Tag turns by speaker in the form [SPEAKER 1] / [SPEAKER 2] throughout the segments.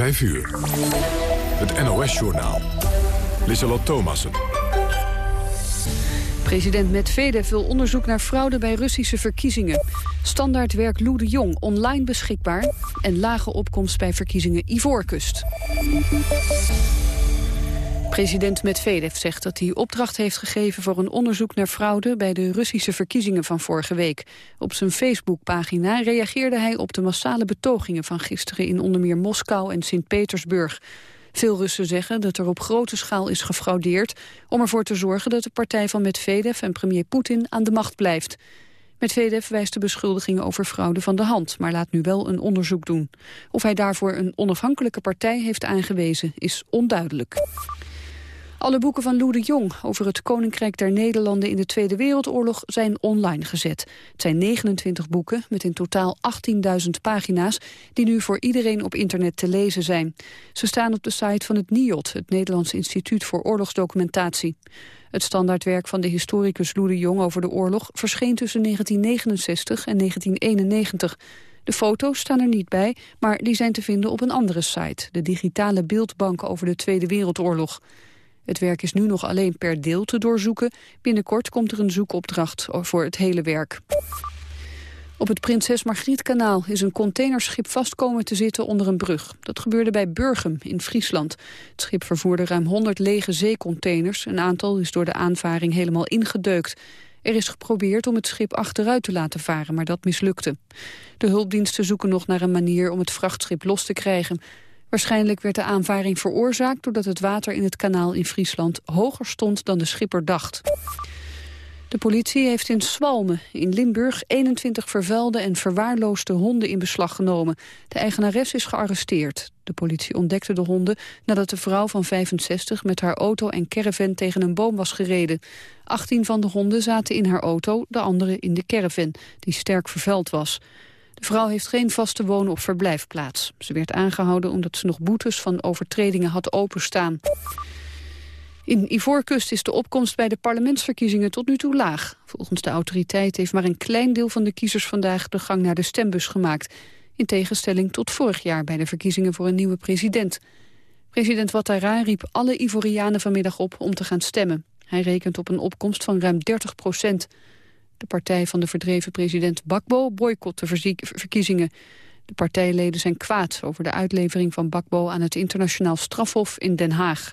[SPEAKER 1] 5 uur. Het NOS-journaal. Lissalot Thomassen.
[SPEAKER 2] President Medvedev wil onderzoek naar fraude bij Russische verkiezingen. Standaardwerk Lou de Jong online beschikbaar... en lage opkomst bij verkiezingen Ivoorkust. President Medvedev zegt dat hij opdracht heeft gegeven voor een onderzoek naar fraude bij de Russische verkiezingen van vorige week. Op zijn Facebookpagina reageerde hij op de massale betogingen van gisteren in onder meer Moskou en Sint-Petersburg. Veel Russen zeggen dat er op grote schaal is gefraudeerd om ervoor te zorgen dat de partij van Medvedev en premier Poetin aan de macht blijft. Medvedev wijst de beschuldigingen over fraude van de hand, maar laat nu wel een onderzoek doen. Of hij daarvoor een onafhankelijke partij heeft aangewezen, is onduidelijk. Alle boeken van Lou de Jong over het Koninkrijk der Nederlanden in de Tweede Wereldoorlog zijn online gezet. Het zijn 29 boeken met in totaal 18.000 pagina's die nu voor iedereen op internet te lezen zijn. Ze staan op de site van het NIOD, het Nederlands Instituut voor Oorlogsdocumentatie. Het standaardwerk van de historicus Lou de Jong over de oorlog verscheen tussen 1969 en 1991. De foto's staan er niet bij, maar die zijn te vinden op een andere site, de digitale beeldbank over de Tweede Wereldoorlog. Het werk is nu nog alleen per deel te doorzoeken. Binnenkort komt er een zoekopdracht voor het hele werk. Op het Prinses Margrietkanaal is een containerschip vastkomen te zitten onder een brug. Dat gebeurde bij Burgum in Friesland. Het schip vervoerde ruim 100 lege zeecontainers. Een aantal is door de aanvaring helemaal ingedeukt. Er is geprobeerd om het schip achteruit te laten varen, maar dat mislukte. De hulpdiensten zoeken nog naar een manier om het vrachtschip los te krijgen. Waarschijnlijk werd de aanvaring veroorzaakt doordat het water in het kanaal in Friesland hoger stond dan de schipper dacht. De politie heeft in Swalmen in Limburg 21 vervuilde en verwaarloosde honden in beslag genomen. De eigenares is gearresteerd. De politie ontdekte de honden nadat de vrouw van 65 met haar auto en caravan tegen een boom was gereden. 18 van de honden zaten in haar auto, de andere in de caravan, die sterk vervuild was. De vrouw heeft geen vaste wonen- of verblijfplaats. Ze werd aangehouden omdat ze nog boetes van overtredingen had openstaan. In Ivoorkust is de opkomst bij de parlementsverkiezingen tot nu toe laag. Volgens de autoriteit heeft maar een klein deel van de kiezers vandaag de gang naar de stembus gemaakt. In tegenstelling tot vorig jaar bij de verkiezingen voor een nieuwe president. President Ouattara riep alle Ivorianen vanmiddag op om te gaan stemmen. Hij rekent op een opkomst van ruim 30 procent. De partij van de verdreven president Bakbo boycott de verkiezingen. De partijleden zijn kwaad over de uitlevering van Bakbo aan het internationaal strafhof in Den Haag.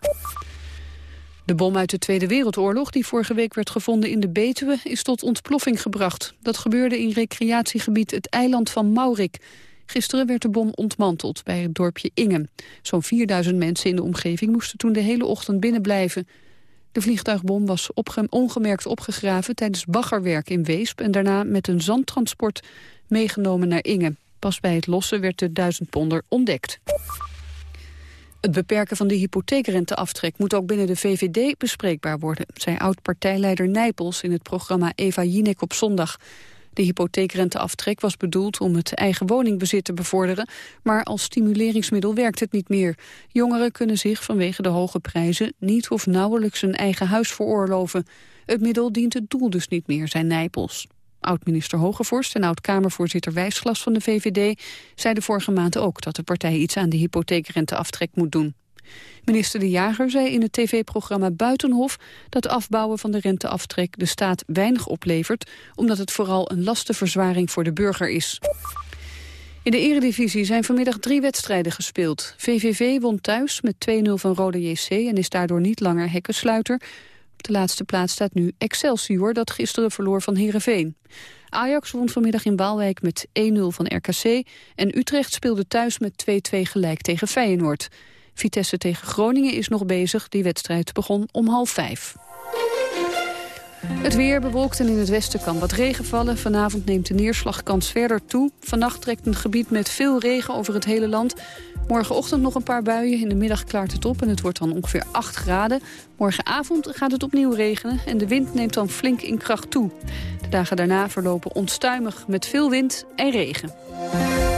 [SPEAKER 2] De bom uit de Tweede Wereldoorlog, die vorige week werd gevonden in de Betuwe, is tot ontploffing gebracht. Dat gebeurde in recreatiegebied het eiland van Maurik. Gisteren werd de bom ontmanteld bij het dorpje Ingen. Zo'n 4000 mensen in de omgeving moesten toen de hele ochtend binnen blijven. De vliegtuigbom was ongemerkt opgegraven tijdens baggerwerk in Weesp... en daarna met een zandtransport meegenomen naar Inge. Pas bij het lossen werd de duizendponder ontdekt. Het beperken van de hypotheekrenteaftrek moet ook binnen de VVD bespreekbaar worden, zei oud-partijleider Nijpels in het programma Eva Jinek op zondag. De hypotheekrenteaftrek was bedoeld om het eigen woningbezit te bevorderen, maar als stimuleringsmiddel werkt het niet meer. Jongeren kunnen zich vanwege de hoge prijzen niet of nauwelijks een eigen huis veroorloven. Het middel dient het doel dus niet meer, zijn Nijpels. Oud-minister Hogevorst en oud-Kamervoorzitter Wijsglas van de VVD zeiden vorige maand ook dat de partij iets aan de hypotheekrenteaftrek moet doen. Minister De Jager zei in het tv-programma Buitenhof dat afbouwen van de renteaftrek de staat weinig oplevert, omdat het vooral een lastenverzwaring voor de burger is. In de eredivisie zijn vanmiddag drie wedstrijden gespeeld. VVV won thuis met 2-0 van Rode JC en is daardoor niet langer hekkensluiter. Op de laatste plaats staat nu Excelsior, dat gisteren verloor van Heerenveen. Ajax won vanmiddag in Waalwijk met 1-0 van RKC... en Utrecht speelde thuis met 2-2 gelijk tegen Feyenoord. Vitesse tegen Groningen is nog bezig. Die wedstrijd begon om half vijf. Het weer bewolkt en in het westen kan wat regen vallen. Vanavond neemt de neerslagkans verder toe. Vannacht trekt een gebied met veel regen over het hele land. Morgenochtend nog een paar buien. In de middag klaart het op en het wordt dan ongeveer 8 graden. Morgenavond gaat het opnieuw regenen en de wind neemt dan flink in kracht toe. De dagen daarna verlopen onstuimig met veel wind en regen.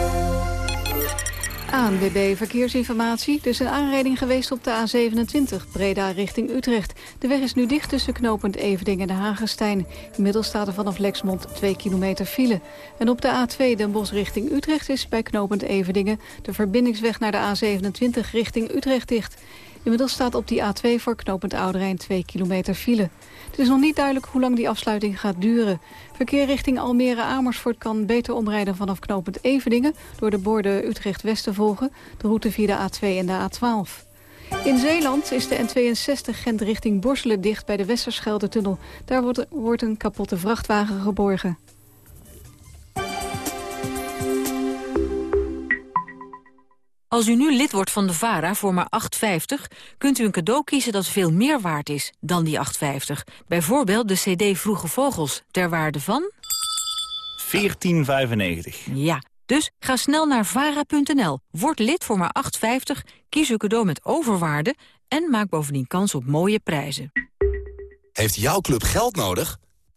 [SPEAKER 3] ANWB Verkeersinformatie. Er is een aanrijding geweest op de A27, Breda richting Utrecht. De weg is nu dicht tussen knooppunt Evening en de Hagestein. Inmiddels staat er vanaf Lexmond 2 kilometer file. En op de A2 Den Bosch richting Utrecht is bij knooppunt Evedingen... de verbindingsweg naar de A27 richting Utrecht dicht. Inmiddels staat op die A2 voor knooppunt Ouderijn 2 kilometer file. Het is nog niet duidelijk hoe lang die afsluiting gaat duren. Verkeer richting Almere-Amersfoort kan beter omrijden vanaf knooppunt Eveningen... door de borden Utrecht-West te volgen, de route via de A2 en de A12. In Zeeland is de N62 Gent richting Borselen dicht bij de Westerschelde-tunnel. Daar wordt, wordt een kapotte vrachtwagen geborgen.
[SPEAKER 4] Als u nu lid wordt van de VARA voor maar 8,50... kunt u een cadeau kiezen dat veel meer waard is dan die 8,50. Bijvoorbeeld de cd Vroege Vogels, ter waarde van...
[SPEAKER 5] 14,95.
[SPEAKER 4] Ja, dus ga snel naar vara.nl, word lid voor maar 8,50... kies uw cadeau met overwaarde en maak bovendien kans op mooie prijzen.
[SPEAKER 6] Heeft jouw club geld nodig?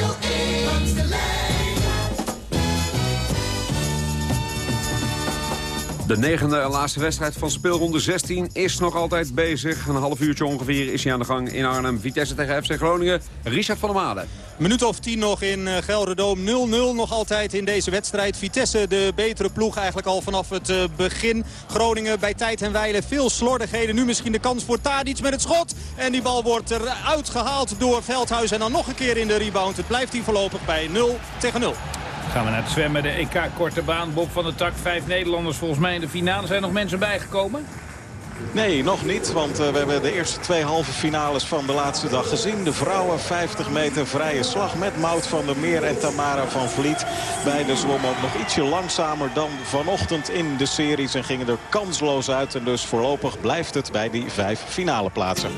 [SPEAKER 6] Radio.
[SPEAKER 7] De negende en laatste wedstrijd van speelronde 16 is nog altijd bezig. Een half uurtje ongeveer is hij aan de gang in Arnhem. Vitesse tegen FC Groningen. Richard van der Made.
[SPEAKER 8] Minuut of tien nog in eh, Gelderdoom. 0-0 nog altijd in deze wedstrijd. Vitesse de betere ploeg eigenlijk al vanaf het eh, begin. Groningen bij tijd en wijle veel slordigheden. Nu misschien de kans voor Tadic met het schot. En die bal wordt eruit gehaald door Veldhuis. En dan nog een keer in de rebound. Het blijft hier voorlopig bij 0 tegen 0.
[SPEAKER 9] Gaan we naar het zwemmen, de EK Korte Baan. Bob van der Tak, vijf Nederlanders volgens mij in de finale. Zijn er nog mensen bijgekomen?
[SPEAKER 10] Nee, nog niet. Want uh, we hebben de eerste twee halve finales van de laatste dag gezien. De vrouwen 50 meter vrije slag met Mout van der Meer en Tamara van Vliet. Beide zwommen ook nog ietsje langzamer dan vanochtend in de series. En gingen er kansloos uit. En dus voorlopig blijft het bij die vijf finale plaatsen.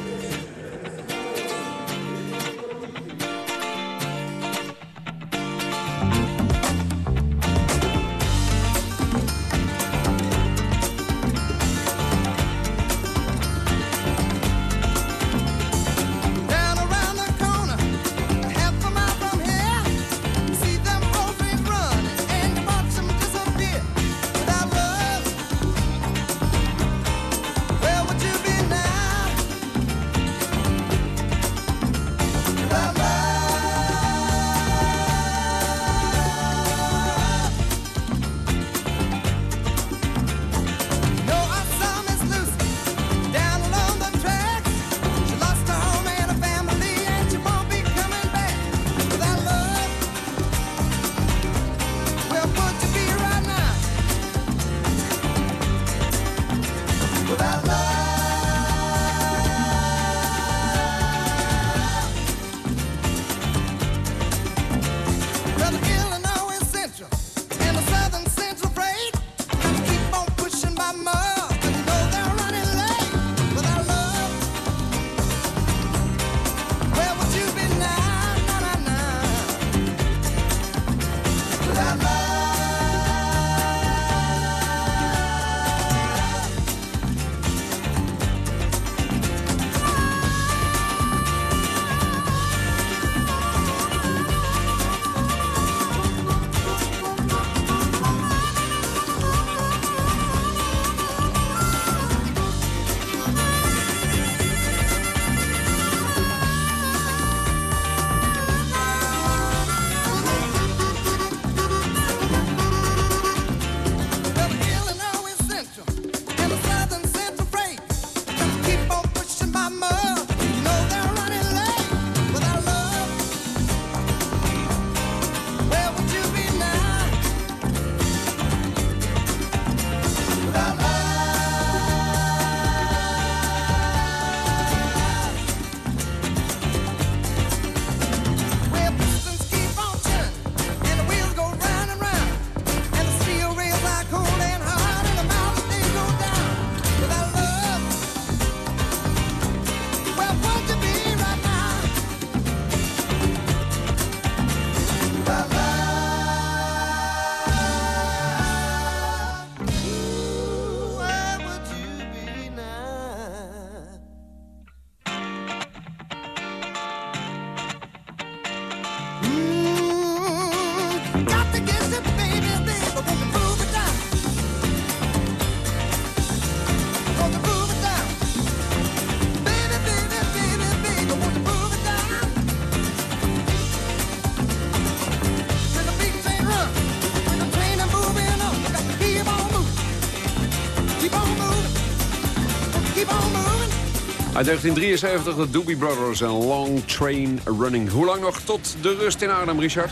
[SPEAKER 7] Uit 1973 de Doobie Brothers en Long Train Running. Hoe lang nog tot de rust in Arnhem, Richard?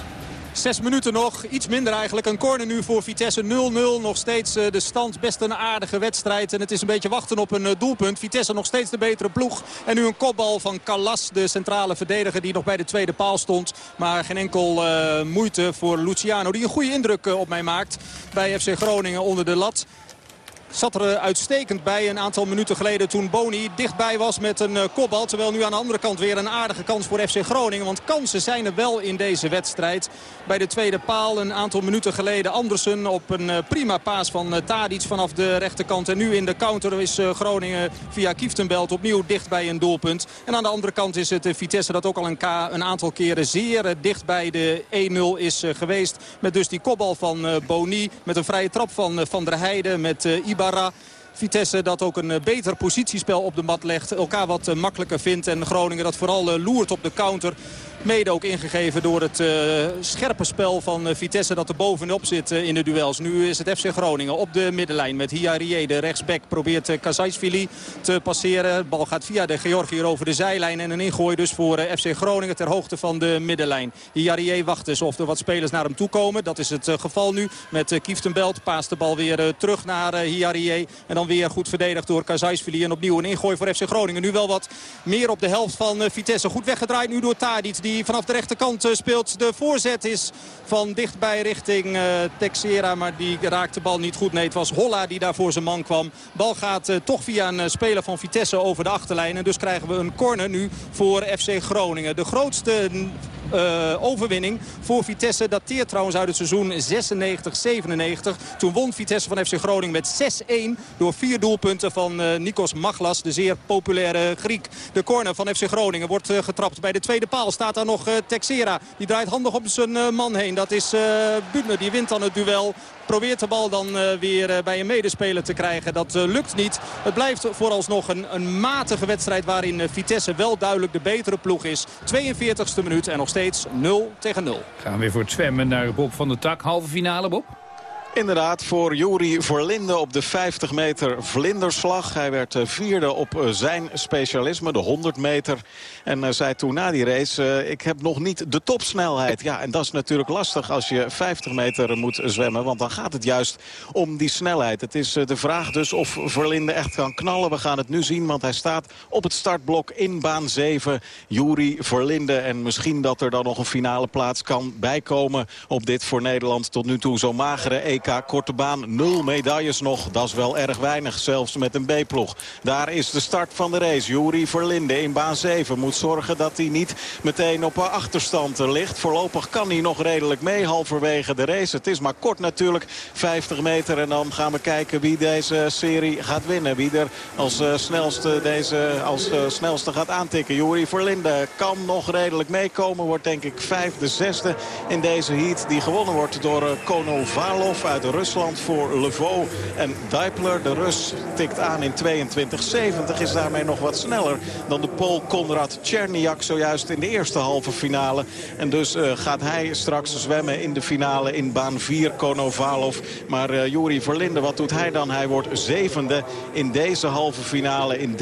[SPEAKER 8] Zes minuten nog, iets minder eigenlijk. Een corner nu voor Vitesse 0-0. Nog steeds eh, de stand, best een aardige wedstrijd. En het is een beetje wachten op een eh, doelpunt. Vitesse nog steeds de betere ploeg. En nu een kopbal van Callas, de centrale verdediger die nog bij de tweede paal stond. Maar geen enkel uh, moeite voor Luciano. Die een goede indruk op mij maakt bij FC Groningen onder de lat zat er eh, uitstekend bij een aantal minuten geleden toen Boni dichtbij was met een eh, kopbal. Terwijl nu aan de andere kant weer een aardige kans voor FC Groningen. Want kansen zijn er wel in deze wedstrijd. Bij de tweede paal een aantal minuten geleden Andersen op een eh, prima paas van Tadic vanaf de rechterkant. En nu in de counter is Groningen via Kieftenbelt opnieuw dicht bij een doelpunt. En aan de andere kant is het Vitesse dat ook al een, een aantal keren zeer dicht bij de 1-0 is geweest. Met dus die kopbal van Boni. Met een vrije trap van Van der Heijden. Met Ibarra. Vitesse dat ook een eh, beter positiespel op de mat legt. Elkaar wat eh, makkelijker vindt. En Groningen dat vooral eh, loert op de counter. Mede ook ingegeven door het uh, scherpe spel van uh, Vitesse dat er bovenop zit uh, in de duels. Nu is het FC Groningen op de middenlijn met Hiarie. De rechtsback probeert uh, te passeren. De bal gaat via de Georgiër over de zijlijn. En een ingooi dus voor FC Groningen ter hoogte van de middenlijn. Hiarie wacht dus of er wat spelers naar hem toe komen. Dat is het geval nu met Kieftenbelt. Paast de bal weer terug naar Hiarie. En dan weer goed verdedigd door Kazaisvili. En opnieuw een ingooi voor FC Groningen. Nu wel wat meer op de helft van Vitesse. Goed weggedraaid nu door Tadic die vanaf de rechterkant eh, speelt. De voorzet is van dichtbij richting uh, Texera. Maar die raakt de bal niet goed. Nee, het was Holla die daar voor zijn man kwam. Bal gaat uh, toch via een speler van Vitesse over de achterlijn. En dus krijgen we een corner nu voor FC Groningen. De grootste uh, overwinning voor Vitesse. Dateert trouwens uit het seizoen 96-97. Toen won Vitesse van FC Groningen met 6-1 door vier doelpunten van uh, Nikos Maglas. De zeer populaire Griek. De corner van FC Groningen wordt uh, getrapt. Bij de tweede paal staat daar nog Texera. Die draait handig op zijn man heen. Dat is Butner. Die wint dan het duel. Probeert de bal dan weer bij een medespeler te krijgen. Dat lukt niet. Het blijft vooralsnog een, een matige wedstrijd waarin Vitesse wel duidelijk de betere ploeg is. 42e minuut en nog steeds steeds 0 tegen 0.
[SPEAKER 9] Gaan we weer voor het zwemmen naar Bob van der Tak. Halve finale, Bob?
[SPEAKER 10] Inderdaad, voor Juri Verlinde op de 50 meter vlinderslag. Hij werd eh, vierde op eh, zijn specialisme, de 100 meter. En uh, zei toen na die race, ik heb nog niet de topsnelheid. Ja, en dat is natuurlijk lastig als je 50 meter moet zwemmen. Want dan gaat het juist om die snelheid. Het is de vraag dus of Verlinde echt kan knallen. We gaan het nu zien, want hij staat op het startblok in baan 7. Juri Verlinde. En misschien dat er dan nog een finale plaats kan bijkomen op dit voor Nederland tot nu toe zo magere EK Korte baan. Nul medailles nog. Dat is wel erg weinig. Zelfs met een B-ploeg. Daar is de start van de race. Juri Verlinde in baan 7 moet zorgen dat hij niet meteen op achterstand ligt. Voorlopig kan hij nog redelijk mee halverwege de race. Het is maar kort natuurlijk. 50 meter. En dan gaan we kijken wie deze serie gaat winnen. Wie er als, uh, snelste, deze, als uh, snelste gaat aantikken. Juri Verlinde kan nog redelijk meekomen. Wordt denk ik vijfde, zesde in deze heat. Die gewonnen wordt door uh, Konovalov uit Rusland voor Levaux en Dijpler. De Rus tikt aan in 22.70. Is daarmee nog wat sneller dan de Pool Konrad Czerniak zojuist in de eerste halve finale. En dus uh, gaat hij straks zwemmen in de finale in baan 4 Konovalov. Maar uh, Juri Verlinde, wat doet hij dan? Hij wordt zevende in deze halve finale in 23-24.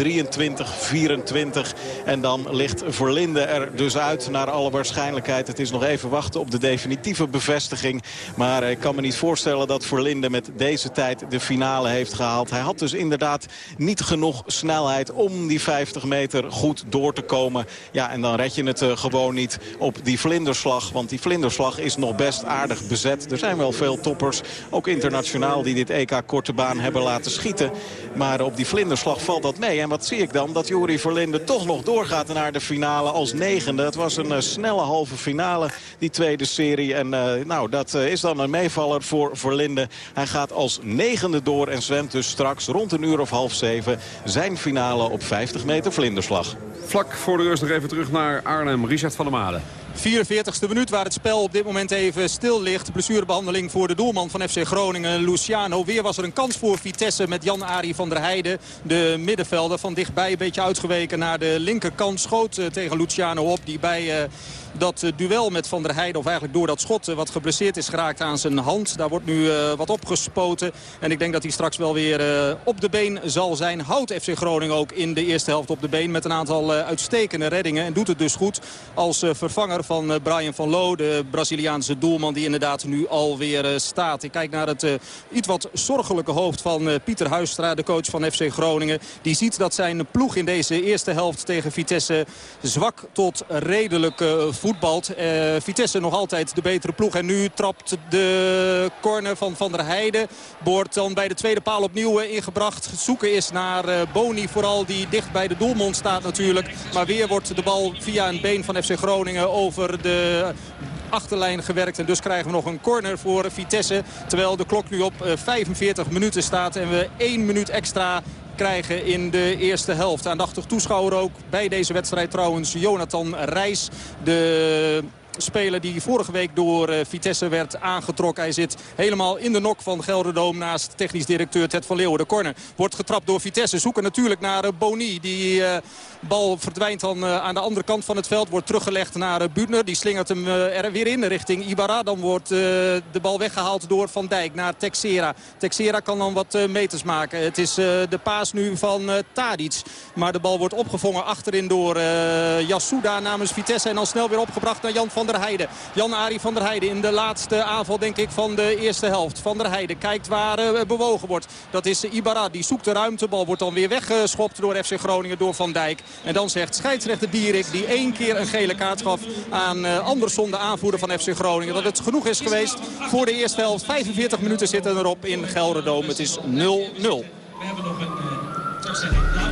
[SPEAKER 10] En dan ligt Verlinde er dus uit naar alle waarschijnlijkheid. Het is nog even wachten op de definitieve bevestiging. Maar ik kan me niet voorstellen dat Verlinde met deze tijd de finale heeft gehaald. Hij had dus inderdaad niet genoeg snelheid om die 50 meter goed door te komen. Ja, en dan red je het uh, gewoon niet op die vlinderslag. Want die vlinderslag is nog best aardig bezet. Er zijn wel veel toppers, ook internationaal, die dit EK korte baan hebben laten schieten. Maar op die vlinderslag valt dat mee. En wat zie ik dan? Dat Juri Verlinde toch nog doorgaat naar de finale als negende. Het was een uh, snelle halve finale, die tweede serie. En uh, nou, dat is dan een meevaller voor Hij gaat als negende door en zwemt dus straks rond een uur of half zeven... zijn finale op 50 meter vlinderslag.
[SPEAKER 7] Vlak voor de rust nog even terug naar Arnhem. Richard van der Made.
[SPEAKER 8] 44ste minuut waar het spel op dit moment even stil ligt. Blessurebehandeling voor de doelman van FC Groningen, Luciano. Weer was er een kans voor Vitesse met Jan-Ari van der Heijden. De middenvelder van dichtbij een beetje uitgeweken naar de linkerkant. Schoot eh, tegen Luciano op die bij... Uh, dat eh, duel met Van der Heijden, of eigenlijk door dat schot... wat geblesseerd is geraakt aan zijn hand. Daar wordt nu wat opgespoten. En ik denk dat hij straks wel weer op de been zal zijn. Houdt FC Groningen ook in de eerste helft op de been... met een aantal uitstekende reddingen. En doet het dus goed als vervanger van Brian van Loo... de Braziliaanse doelman die inderdaad nu alweer staat. Ik kijk naar het iets wat zorgelijke hoofd van Pieter Huistra... de coach van FC Groningen. Die ziet dat zijn ploeg in deze eerste helft tegen Vitesse... zwak tot redelijk voetbalt. Vitesse nog altijd de betere ploeg. En nu trapt de corner van Van der Heijden. Wordt dan bij de tweede paal opnieuw ingebracht. Zoeken is naar Boni vooral die dicht bij de doelmond staat natuurlijk. Maar weer wordt de bal via een been van FC Groningen over de achterlijn gewerkt. En dus krijgen we nog een corner voor Vitesse. Terwijl de klok nu op 45 minuten staat en we 1 minuut extra krijgen in de eerste helft. Aandachtig toeschouwer ook bij deze wedstrijd trouwens Jonathan Reis. De speler die vorige week door uh, Vitesse werd aangetrokken. Hij zit helemaal in de nok van Gelderdoom naast technisch directeur Ted van Leeuwen. De corner wordt getrapt door Vitesse. Zoeken natuurlijk naar uh, Boni. Die uh, bal verdwijnt dan aan de andere kant van het veld. Wordt teruggelegd naar Butner. Die slingert hem er weer in richting Ibarra. Dan wordt de bal weggehaald door Van Dijk naar Texera. Texera kan dan wat meters maken. Het is de paas nu van Tadic. Maar de bal wordt opgevangen achterin door Yasuda namens Vitesse. En dan snel weer opgebracht naar Jan van van der Heijden. Jan-Ari van der Heijden in de laatste aanval denk ik van de eerste helft. Van der Heijden kijkt waar uh, bewogen wordt. Dat is Ibarra. Die zoekt de ruimtebal. Wordt dan weer weggeschopt door FC Groningen door Van Dijk. En dan zegt scheidsrechter Dierik die één keer een gele kaart gaf aan uh, Andersson de aanvoerder van FC Groningen. Dat het genoeg is geweest voor de eerste helft. 45 minuten zitten erop in Gelderdoom. Het is 0-0. We hebben nog een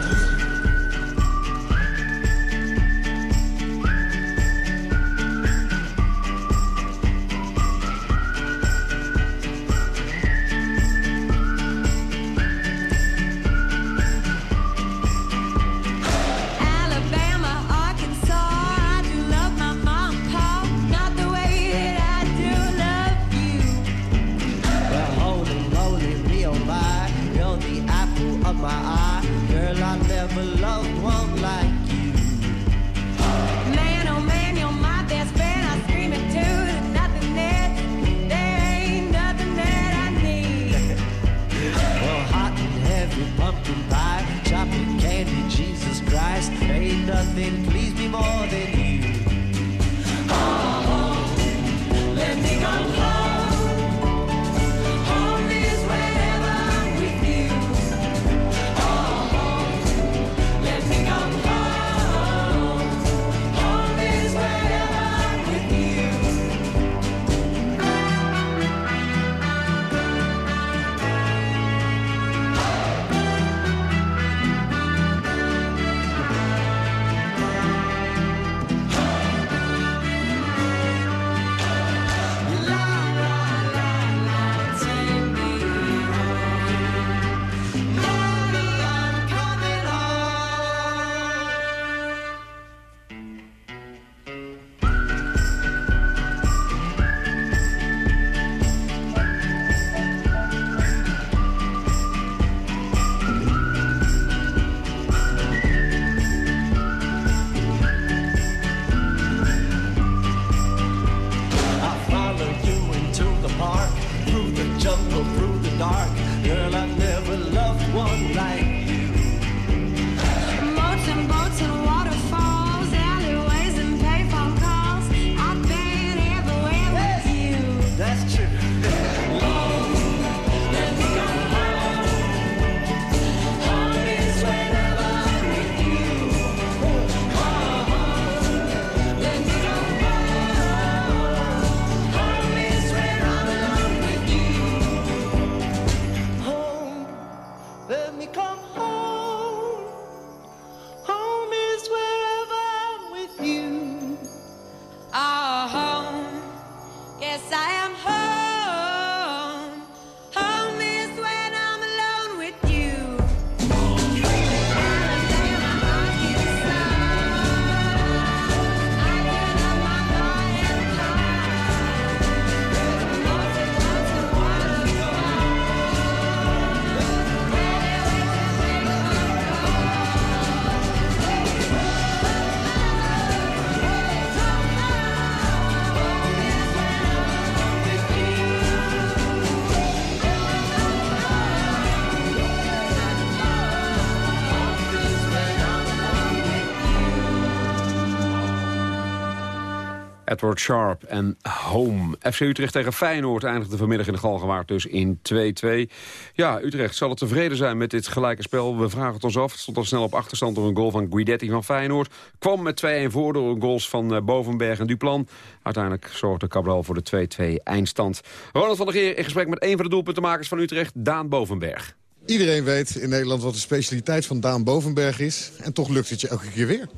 [SPEAKER 7] Edward Sharp en Home. FC Utrecht tegen Feyenoord eindigde vanmiddag in de Galgenwaard dus in 2-2. Ja, Utrecht zal het tevreden zijn met dit gelijke spel. We vragen het ons af. Het stond al snel op achterstand door een goal van Guidetti van Feyenoord. Kwam met 2-1 voor door goals van eh, Bovenberg en Duplan. Uiteindelijk zorgde Cabral voor de 2-2 eindstand. Ronald van der Geer in gesprek met een van de doelpuntenmakers van Utrecht, Daan Bovenberg.
[SPEAKER 11] Iedereen weet in Nederland wat de specialiteit van Daan Bovenberg is. En toch lukt het je elke keer weer.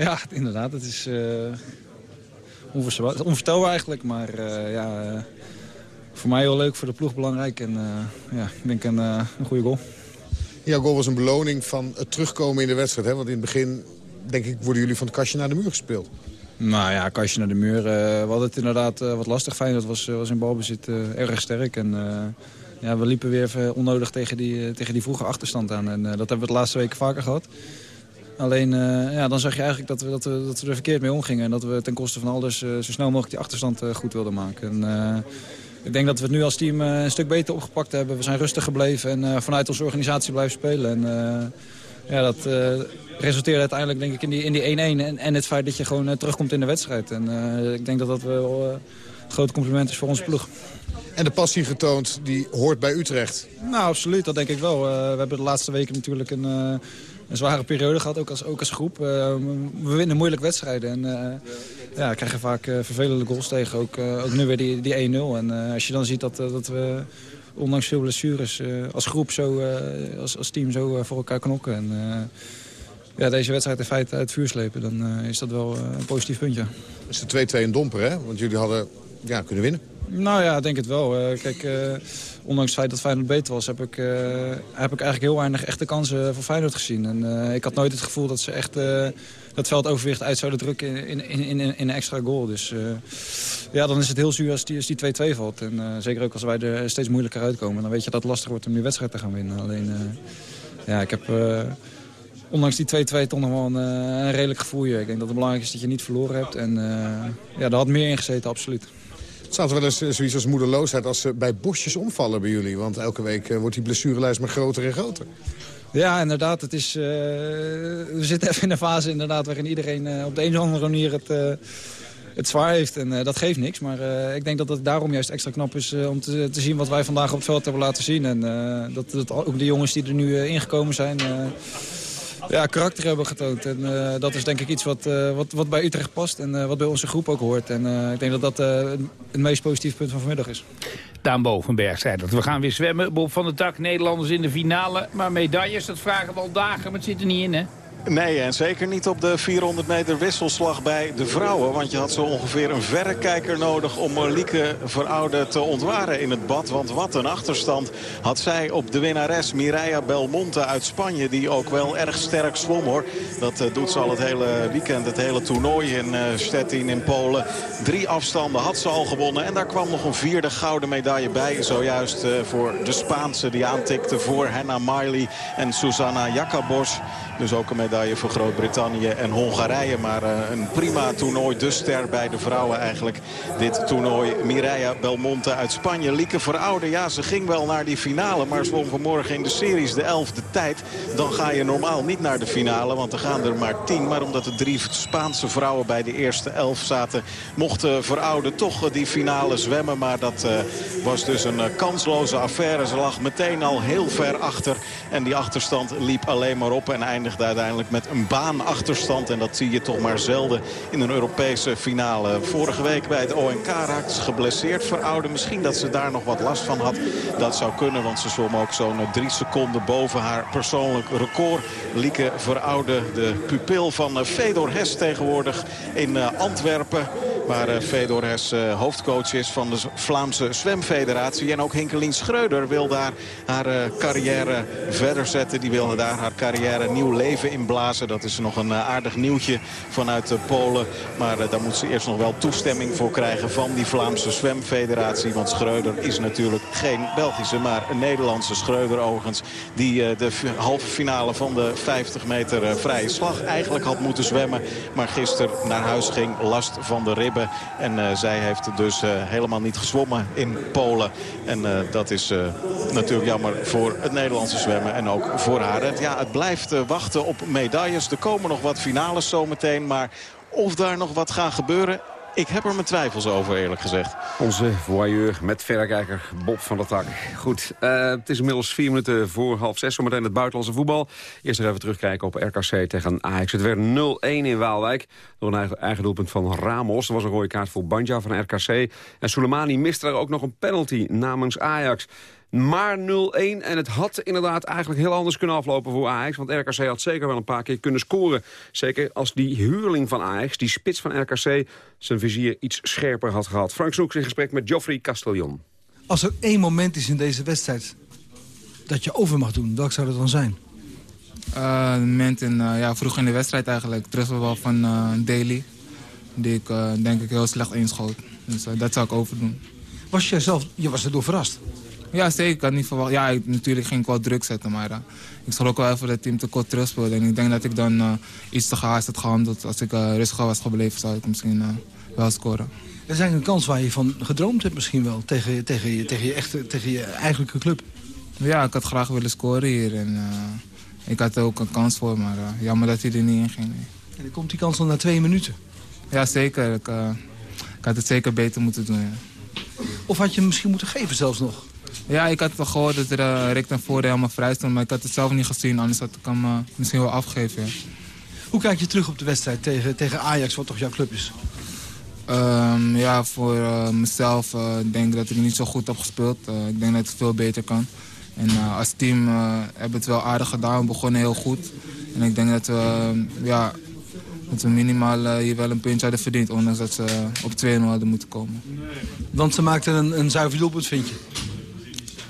[SPEAKER 12] Ja, inderdaad. Het is uh, onvoorstelbaar eigenlijk. Maar uh, ja, uh, voor mij heel leuk, voor de ploeg belangrijk. En ja, ik denk een, een goede goal.
[SPEAKER 11] Jouw goal was een beloning van het terugkomen in de wedstrijd. Hè? Want in het begin, denk ik, worden jullie van het kastje naar de muur gespeeld.
[SPEAKER 12] Nou ja, kastje naar de muur. we hadden het inderdaad wat lastig. Fijn, dat was, was in balbezit erg sterk. En ja, we liepen weer onnodig tegen die, tegen die vroege achterstand aan. En dat hebben we de laatste weken vaker gehad. Alleen uh, ja, dan zag je eigenlijk dat we, dat, we, dat we er verkeerd mee omgingen. En dat we ten koste van alles uh, zo snel mogelijk die achterstand uh, goed wilden maken. En, ik denk dat we het nu als team een stuk beter opgepakt hebben. We zijn rustig gebleven en vanuit onze organisatie blijven spelen. En ja, dat resulteerde uiteindelijk denk ik in die 1-1 in die en, en het feit dat je gewoon terugkomt in de wedstrijd. En ik denk dat dat wel een groot compliment is voor onze ploeg.
[SPEAKER 11] En de passie getoond, die hoort bij Utrecht?
[SPEAKER 12] Nou, absoluut. Dat denk ik wel. we hebben de laatste weken natuurlijk een een zware periode gehad, ook als, ook als groep. Uh, we winnen moeilijke wedstrijden en uh, ja, krijgen vaak uh, vervelende goals tegen. Ook, ook nu weer die, die 1-0. En als je dan ziet dat, dat we ondanks veel blessures als groep, zo, als, als team zo voor elkaar knokken. En, ja, deze wedstrijd in feite uit het vuur slepen, dan is dat wel een positief puntje.
[SPEAKER 11] Het is de 2-2 in Domper, hè? Want jullie hadden ja, kunnen winnen.
[SPEAKER 12] Nou ja, ik denk het wel. kijk, ondanks het feit dat Feyenoord beter was, heb ik, uh, heb ik eigenlijk heel weinig echte kansen voor Feyenoord gezien. En uh, ik had nooit het gevoel dat ze echt uh, dat veldoverwicht uit zouden drukken in, in, in, in een extra goal. Dus ja, dan is het heel zuur als die 2-2 valt. En zeker ook als wij er steeds moeilijker uitkomen. Dan weet je dat het lastig wordt om die wedstrijd te gaan winnen. Alleen, ja, ik heb ondanks die 2-2 toch nog wel een, een, redelijk gevoel. Ik denk dat het belangrijk is dat je niet verloren hebt. En ja, daar had meer in gezeten, absoluut.
[SPEAKER 11] Het staat wel eens eh, zoiets als moedeloosheid als ze bij bosjes omvallen bij jullie. Want elke week eh, wordt die blessurelijst maar groter en groter.
[SPEAKER 12] Ja, inderdaad. Het is, uh, we zitten even in een fase inderdaad, waarin iedereen op de een of andere manier het, het zwaar heeft. En dat geeft niks. Maar ik denk dat het daarom juist extra knap is om te, te, zien wat wij vandaag op het veld hebben laten zien. En dat, dat ook de jongens die er nu ingekomen zijn ja, karakter hebben getoond. En uh, dat is denk ik iets wat, uh, wat, wat bij Utrecht past en uh, wat bij onze groep ook hoort. En ik denk dat dat het meest positieve punt van vanmiddag is.
[SPEAKER 9] Daan Bovenberg zei dat. We gaan weer zwemmen. Bob van der Tak, Nederlanders in de finale. Maar medailles, dat vragen we al dagen, maar het zit er niet in, hè?
[SPEAKER 10] Nee, en zeker niet op de 400 meter wisselslag bij de vrouwen. Want je had zo ongeveer een verrekijker nodig om Lieke Veroude te ontwaren in het bad. Want wat een achterstand had zij op de winnares Mireia Belmonte uit Spanje. Die ook wel erg sterk zwom hoor. Dat uh, doet ze al het hele weekend, het hele toernooi in uh, Stettin in Polen. Drie afstanden had ze al gewonnen. En daar kwam nog een vierde gouden medaille bij. Zojuist voor de Spaanse die aantikte voor Henna Miley en Susanna Jakabos. Dus ook een medaille voor Groot-Brittannië en Hongarije. Maar uh, een prima toernooi. De ster bij de vrouwen eigenlijk. Dit toernooi. Mireia Belmonte uit Spanje. Lieke Veroude, ja, ze ging wel naar die finale. Maar zwom vanmorgen in de series de elfde tijd. Dan ga je normaal niet naar de finale. Want er gaan er maar tien. Maar omdat er drie Spaanse vrouwen bij de eerste elf zaten... mocht Veroude toch die finale zwemmen. Maar dat uh, was dus een uh, kansloze affaire. Ze lag meteen al heel ver achter. En die achterstand liep alleen maar op en eindigde uiteindelijk met een baanachterstand. En dat zie je toch maar zelden in een Europese finale. Vorige week bij het ONK raakte ze geblesseerd Veroude. Misschien dat ze daar nog wat last van had. Dat zou kunnen, want ze zwom ook zo'n drie seconden boven haar persoonlijk record. Lieke Veroude, de pupil van eh, Fedor Hess tegenwoordig in eh, Antwerpen. Waar eh, Fedor Hess hoofdcoach is van de Vlaamse Zwemfederatie. En ook Hinkelien Schreuder wil daar haar carrière verder zetten. Die wil daar haar carrière nieuw leven Dat is nog een aardig nieuwtje vanuit Polen. Maar daar moet ze eerst nog wel toestemming voor krijgen van die Vlaamse Zwemfederatie. Want Schreuder is natuurlijk geen Belgische, maar een Nederlandse Schreuder overigens. Die de halve finale van de 50 meter vrije slag eigenlijk had moeten zwemmen. Maar gisteren naar huis ging last van de ribben. En zij heeft dus helemaal niet gezwommen in Polen. En dat is natuurlijk jammer voor het Nederlandse zwemmen en ook voor haar. Ja, het blijft wachten op medailles. Er komen nog wat finales zometeen, maar of daar nog wat gaat gebeuren... Ik heb er mijn twijfels over, eerlijk gezegd.
[SPEAKER 7] Onze voyeur met verrekijker Bob van der Tak. Goed, uh, het is inmiddels vier minuten voor half zes. Zometeen het buitenlandse voetbal. Eerst even terugkijken op RKC tegen Ajax. Het werd 0-1 in Waalwijk. Door een eigen, doelpunt van Ramos. Er was een rode kaart voor Banja van RKC. En Soleimani miste er ook nog een penalty namens Ajax. Maar 0-1 en het had inderdaad eigenlijk heel anders kunnen aflopen voor Ajax. Want RKC had zeker wel een paar keer kunnen scoren. Zeker als die huurling van Ajax, die spits van RKC... zijn vizier iets scherper had gehad. Frank Snoeks in gesprek met Geoffrey Castellon.
[SPEAKER 13] Als er één moment is in deze wedstrijd dat je over mag doen, welk zou dat dan zijn?
[SPEAKER 14] Uh, een moment in, uh, ja, vroeg in de wedstrijd eigenlijk. Terugwel van uh, Daly. Die ik denk ik heel slecht inschoot. Dus dat zou ik overdoen.
[SPEAKER 13] Was jij zelf, je was erdoor verrast?
[SPEAKER 14] Ja, zeker. Ik had niet verwacht. Ja, ik, natuurlijk ging ik wel druk zetten, maar uh, ik schrok wel even dat het team te kort terug speelde. En ik denk dat ik dan uh, iets te gehaast had gehandeld. Als ik uh, rustiger was gebleven, zou ik misschien wel scoren.
[SPEAKER 13] Er is eigenlijk een kans waar je van gedroomd hebt misschien wel, tegen, tegen, je, tegen, je, echte, tegen je eigenlijke club.
[SPEAKER 14] Ja, ik had graag willen scoren hier. En, ik had er ook een kans voor, maar jammer dat hij er niet in ging. Nee.
[SPEAKER 13] En dan komt die kans dan na twee minuten?
[SPEAKER 14] Ja, zeker. Ik, ik had het zeker beter moeten doen. Ja.
[SPEAKER 13] Of had je hem misschien moeten geven zelfs nog?
[SPEAKER 14] Ja, ik had wel gehoord dat er uh, Rick ten voorde helemaal vrij stond. Maar ik had het zelf niet gezien, anders had ik hem uh, misschien wel afgegeven. Ja.
[SPEAKER 13] Hoe kijk je terug op de wedstrijd tegen, tegen Ajax, wat toch jouw club is?
[SPEAKER 14] Um, ja, voor uh, mezelf denk ik dat ik niet zo goed heb gespeeld. ik denk dat het veel beter kan. En als team hebben we het wel aardig gedaan. We begonnen heel goed. En ik denk dat we, ja, dat we minimaal hier wel een puntje hadden verdiend. Ondanks dat ze op 2-0 hadden moeten komen.
[SPEAKER 13] Want ze maakten een, een zuiver doelpunt, vind je?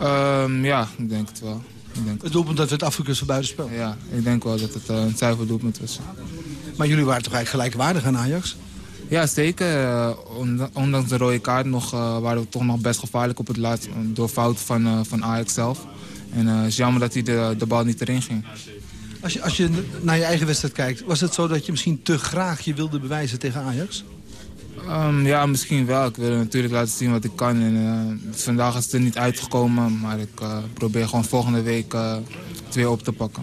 [SPEAKER 14] Um, ja, ik denk het wel. Ik denk
[SPEAKER 13] het doelpunt dat werd afgekust voor buitenspel?
[SPEAKER 14] Ja, ik denk wel dat het uh, een zuiver doelpunt was.
[SPEAKER 13] Maar jullie waren toch eigenlijk gelijkwaardig aan Ajax?
[SPEAKER 14] Ja, zeker. Uh, ondanks de rode kaart nog, uh, waren we toch nog best gevaarlijk op het laatst. Door fouten van, van Ajax zelf. En het is jammer dat hij de, de bal niet erin ging.
[SPEAKER 13] Als je, als je naar je eigen wedstrijd kijkt, was het zo dat je misschien te graag je wilde bewijzen tegen Ajax?
[SPEAKER 14] Um, ja, misschien wel. Ik wil natuurlijk laten zien wat ik kan. En, uh, vandaag is het er niet uitgekomen, maar ik uh, probeer gewoon volgende week uh, het weer op te pakken.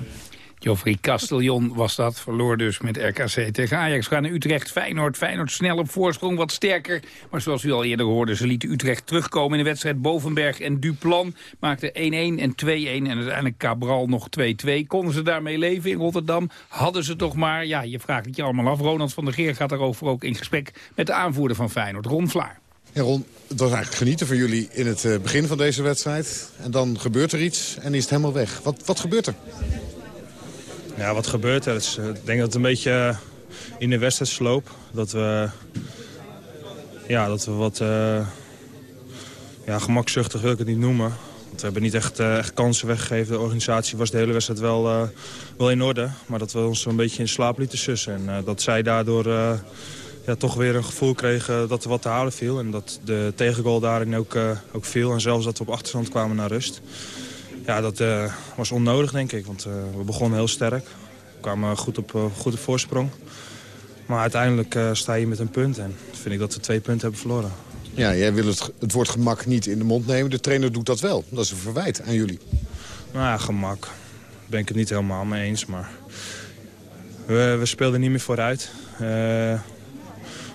[SPEAKER 9] Joffrey Castellon was dat, verloor dus met RKC tegen Ajax. Gaan naar Utrecht, Feyenoord. Feyenoord snel op voorsprong, wat sterker. Maar zoals u al eerder hoorde, ze lieten Utrecht terugkomen in de wedstrijd. Bovenberg en Duplan maakten 1-1 en 2-1 en uiteindelijk Cabral nog 2-2. Konden ze daarmee leven in Rotterdam? Hadden ze toch maar, ja, je vraagt het je allemaal af. Ronald van der Geer gaat daarover ook in gesprek met de aanvoerder van Feyenoord, Ron Vlaar.
[SPEAKER 11] Ja, Ron, het was eigenlijk genieten voor jullie in het eh, begin van deze wedstrijd. En dan gebeurt er iets en is het helemaal weg. Wat, wat gebeurt er?
[SPEAKER 15] Ja, wat gebeurt er? Dus, ik denk dat het een beetje eh, in de wedstrijdsloop... dat we, ja, dat we wat uh, ja, gemakzuchtig wil ik het niet noemen. We hebben niet echt, echt kansen weggegeven. De organisatie was de hele wedstrijd wel, wel in orde. Maar dat we ons een beetje in slaap lieten sussen. En dat zij daardoor ja, toch weer een gevoel kregen dat er wat te halen viel. En dat de tegengoal daarin ook, ook viel. En zelfs dat we op achterstand kwamen naar rust. Ja, dat uh, was onnodig, denk ik. Want uh, we begonnen heel sterk. We kwamen goed op, uh, goed op voorsprong. Maar uiteindelijk sta je met een punt. En vind ik dat we twee punten hebben verloren.
[SPEAKER 11] Ja, jij wil het, het woord gemak niet in de mond nemen. De trainer doet dat wel. Dat is een verwijt aan jullie.
[SPEAKER 15] Nou ja, gemak. Daar ben ik het niet helemaal mee eens. Maar we, we speelden niet meer vooruit.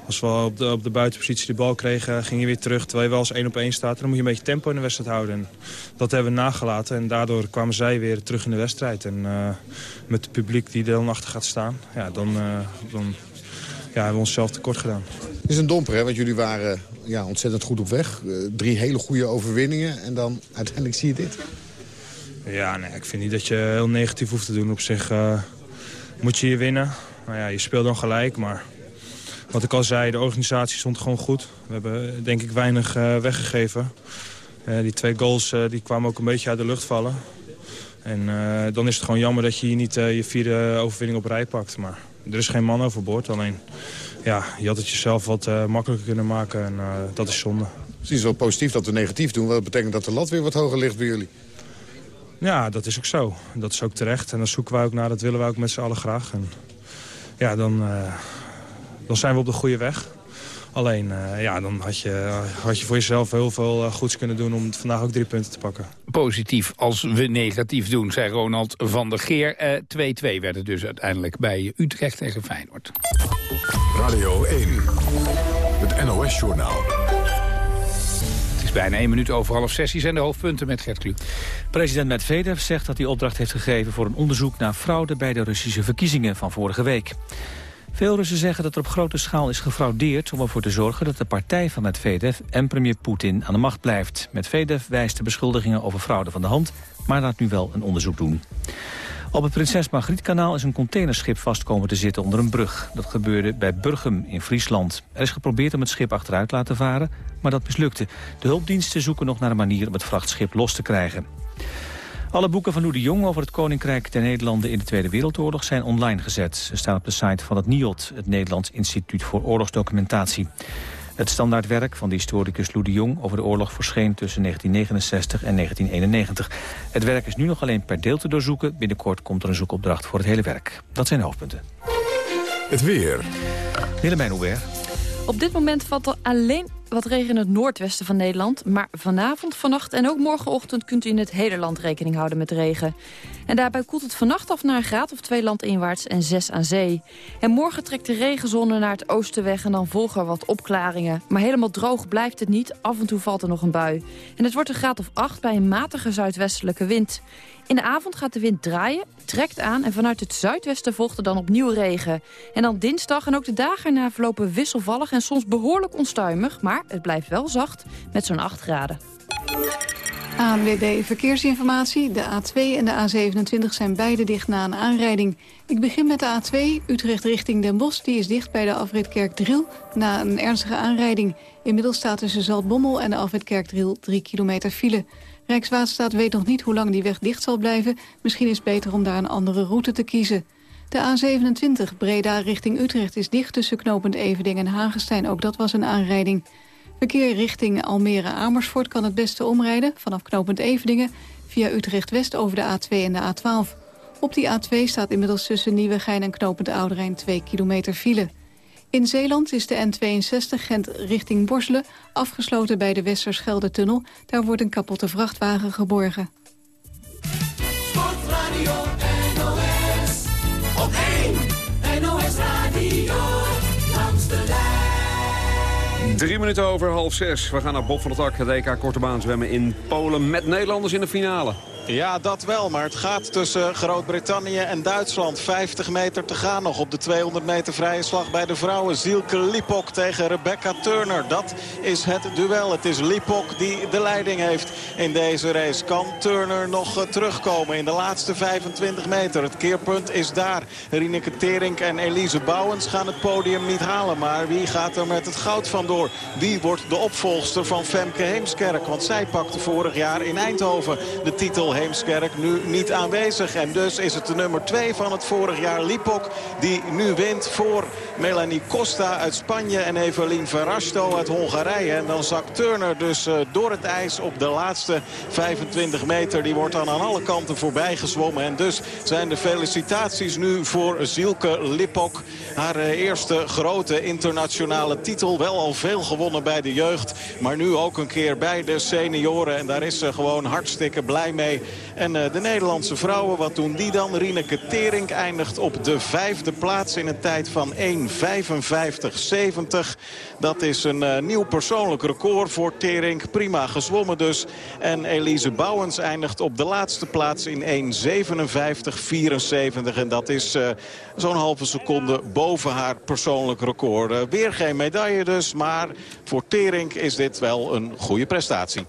[SPEAKER 15] Als we op de, op de buitenpositie de bal kregen, ging je weer terug. Terwijl je wel eens één op één staat. Dan moet je een beetje tempo in de wedstrijd houden. En dat hebben we nagelaten. En daardoor kwamen zij weer terug in de wedstrijd. En uh, met het publiek die er dan achter gaat staan, ja, dan, uh, dan ja, hebben we onszelf tekort gedaan.
[SPEAKER 11] Het is een domper, hè? want jullie waren ja, ontzettend goed op weg. Uh, drie hele goede overwinningen en dan uiteindelijk zie je dit.
[SPEAKER 15] Ja, nee, ik vind niet dat je heel negatief hoeft te doen. Op zich moet je hier winnen. Nou ja, je speelt dan gelijk, maar wat ik al zei, de organisatie stond gewoon goed. We hebben denk ik weinig uh, weggegeven. Uh, die twee goals uh, die kwamen ook een beetje uit de lucht vallen. En dan is het gewoon jammer dat je hier niet je vierde overwinning op rij pakt. Maar er is geen man overboord. Alleen, ja, je had het jezelf wat makkelijker kunnen maken. En dat is zonde.
[SPEAKER 11] Het is wel positief dat we negatief doen. Dat betekent dat de lat weer wat hoger ligt bij jullie.
[SPEAKER 15] Ja, dat is ook zo. Dat is ook terecht. En dat zoeken wij ook naar. Dat willen wij ook met z'n allen graag. En ja, dan dan zijn we op de goede weg. Alleen, uh, ja, dan had je, had je voor jezelf heel veel uh, goeds kunnen doen om vandaag ook drie punten te pakken.
[SPEAKER 9] Positief als we negatief doen, zei Ronald van der Geer. 2-2 uh, werd het dus uiteindelijk bij Utrecht tegen Feyenoord.
[SPEAKER 1] Radio 1. Het NOS-journaal.
[SPEAKER 9] Het is bijna één minuut over half sessie zijn de hoofdpunten met Gert Kluk.
[SPEAKER 16] President Medvedev zegt dat hij opdracht heeft gegeven voor een onderzoek naar fraude bij de Russische verkiezingen van vorige week. Veel Russen zeggen dat er op grote schaal is gefraudeerd om ervoor te zorgen dat de partij van Medvedev en premier Poetin aan de macht blijft. Medvedev wijst de beschuldigingen over fraude van de hand, maar laat nu wel een onderzoek doen. Op het Prinses Margrietkanaal is een containerschip vastkomen te zitten onder een brug. Dat gebeurde bij Burgum in Friesland. Er is geprobeerd om het schip achteruit te laten varen, maar dat mislukte. De hulpdiensten zoeken nog naar een manier om het vrachtschip los te krijgen. Alle boeken van Lou de Jong over het Koninkrijk der Nederlanden in de Tweede Wereldoorlog zijn online gezet. Ze staan op de site van het NIOD, het Nederlands Instituut voor Oorlogsdocumentatie. Het standaardwerk van de historicus Lou de Jong over de oorlog verscheen tussen 1969 en 1991. Het werk is nu nog alleen per deel te doorzoeken. Binnenkort komt er een zoekopdracht voor het hele werk. Dat zijn de hoofdpunten.
[SPEAKER 1] Het weer.
[SPEAKER 16] Willemijn Hubert.
[SPEAKER 17] Op dit moment valt er alleen wat regen in het noordwesten van Nederland. Maar vanavond, vannacht en ook morgenochtend kunt u in het hele land rekening houden met regen. En daarbij koelt het vannacht af naar een graad of twee landinwaarts en zes aan zee. En morgen trekt de regenzone naar het oosten weg en dan volgen er wat opklaringen. Maar helemaal droog blijft het niet, af en toe valt er nog een bui. En het wordt een graad of acht bij een matige zuidwestelijke wind. In de avond gaat de wind draaien, trekt aan en vanuit het zuidwesten volgt er dan opnieuw regen. En dan dinsdag en ook de dagen erna verlopen wisselvallig en soms behoorlijk onstuimig. Maar het blijft wel zacht met zo'n 8 graden.
[SPEAKER 2] ANWB Verkeersinformatie. De A2 en de A27 zijn beide dicht na een aanrijding. Ik begin met de A2, Utrecht richting Den Bosch. Die is dicht bij de afrit Kerkdriel na een ernstige aanrijding. Inmiddels staat tussen Zaltbommel en de afrit Kerkdriel 3 kilometer file. Rijkswaterstaat weet nog niet hoe lang die weg dicht zal blijven. Misschien is het beter om daar een andere route te kiezen. De A27 Breda richting Utrecht is dicht tussen knopend Eveding en Hagestein. Ook dat was een aanrijding. Verkeer richting Almere-Amersfoort kan het beste omrijden... vanaf knooppunt Evedingen via Utrecht-West over de A2 en de A12. Op die A2 staat inmiddels tussen Nieuwegein en knooppunt Ouderijn 2 kilometer file. In Zeeland is de N62 Gent richting Borselen afgesloten bij de Westerschelde-tunnel. Daar wordt een kapotte vrachtwagen geborgen.
[SPEAKER 7] Drie minuten over half zes. We gaan naar Bob van der Tak, het EK Korte Baan zwemmen in Polen... met Nederlanders in de finale.
[SPEAKER 10] Ja, dat wel. Maar het gaat tussen Groot-Brittannië en Duitsland. 50 meter te gaan nog op de 200 meter vrije slag bij de vrouwen. Zielke Lipok tegen Rebecca Turner. Dat is het duel. Het is Lipok die de leiding heeft in deze race. Kan Turner nog eh, terugkomen in de laatste 25 meter? Het keerpunt is daar. Rineke Tering en Elise Bouwens gaan het podium niet halen. Maar wie gaat er met het goud vandoor? Wie wordt de opvolgster van Femke Heemskerk? Want zij pakte vorig jaar in Eindhoven de titel Heemskerk nu niet aanwezig. En dus is het de nummer 2 van het vorig jaar Lipok die nu wint voor Melanie Costa uit Spanje en Evelien Verrasto uit Hongarije. En dan zakt Turner dus uh, door het ijs op de laatste 25 meter. Die wordt dan aan alle kanten voorbij gezwommen. En dus zijn de felicitaties nu voor Zielke Lipok. Haar uh, eerste grote internationale titel. Wel al veel gewonnen bij de jeugd. Maar nu ook een keer bij de senioren. En daar is ze gewoon hartstikke blij mee. En uh, de Nederlandse vrouwen, wat doen die dan? Rieneke Tering eindigt op de vijfde plaats in een tijd van 1.55.70. Dat is een uh, nieuw persoonlijk record voor Tering. Prima gezwommen dus. En Elise Bouwens eindigt op de laatste plaats in 1.57.74. En dat is uh, zo'n halve seconde boven haar persoonlijk record. weer geen medaille dus, maar voor Tering is dit wel een goede prestatie.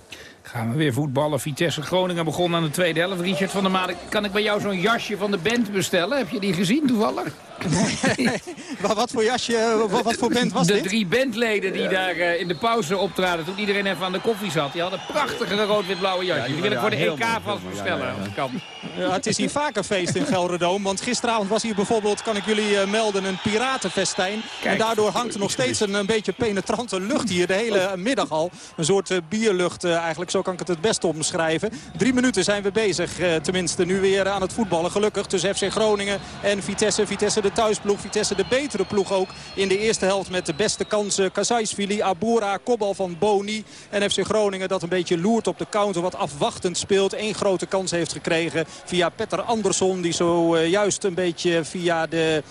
[SPEAKER 9] Gaan we weer voetballen. Vitesse Groningen begon aan de tweede helft. Richard van der Maan, kan ik bij jou zo'n jasje van de band bestellen? Heb je die gezien toevallig?
[SPEAKER 8] Nee. wat voor jasje, wat, wat voor band was
[SPEAKER 9] de
[SPEAKER 8] dit?
[SPEAKER 9] De drie bandleden die ja. daar uh, in de pauze optraden toen iedereen even aan de koffie zat. Die hadden prachtige rood-wit-blauwe jasjes. Ja, die wil ik voor de EK vast bestellen. Ja, kan.
[SPEAKER 8] het is hier vaker feest in Gelderdoom. Want gisteravond was hier bijvoorbeeld, kan ik jullie uh, melden, een piratenfestijn. Kijk. En daardoor hangt er nog steeds een, een beetje penetrante lucht hier de hele middag al. Een soort uh, bierlucht eigenlijk, zo kan ik het het beste omschrijven. Drie minuten zijn we bezig, tenminste nu weer aan het voetballen. Gelukkig tussen FC Groningen en Vitesse. Vitesse de thuisploeg. Vitesse de betere ploeg ook in de eerste helft met de beste kansen. Kazaisvili, Abura, kopbal van Boni. En FC Groningen dat een beetje loert op de counter. Wat afwachtend speelt. Eén grote kans heeft gekregen via Petter Andersson. Die zojuist uh, een beetje via de